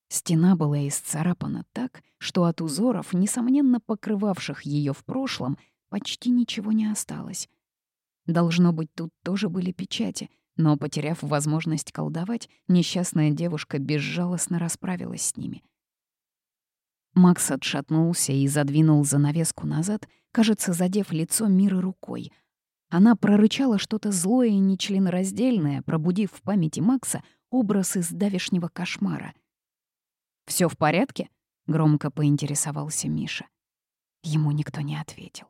Стена была исцарапана так, что от узоров, несомненно покрывавших ее в прошлом, почти ничего не осталось. Должно быть, тут тоже были печати, но, потеряв возможность колдовать, несчастная девушка безжалостно расправилась с ними. Макс отшатнулся и задвинул занавеску назад, кажется, задев лицо Миры рукой — она прорычала что-то злое и нечленораздельное, пробудив в памяти Макса образ из давешнего кошмара. Все в порядке?» — громко поинтересовался Миша. Ему никто не ответил.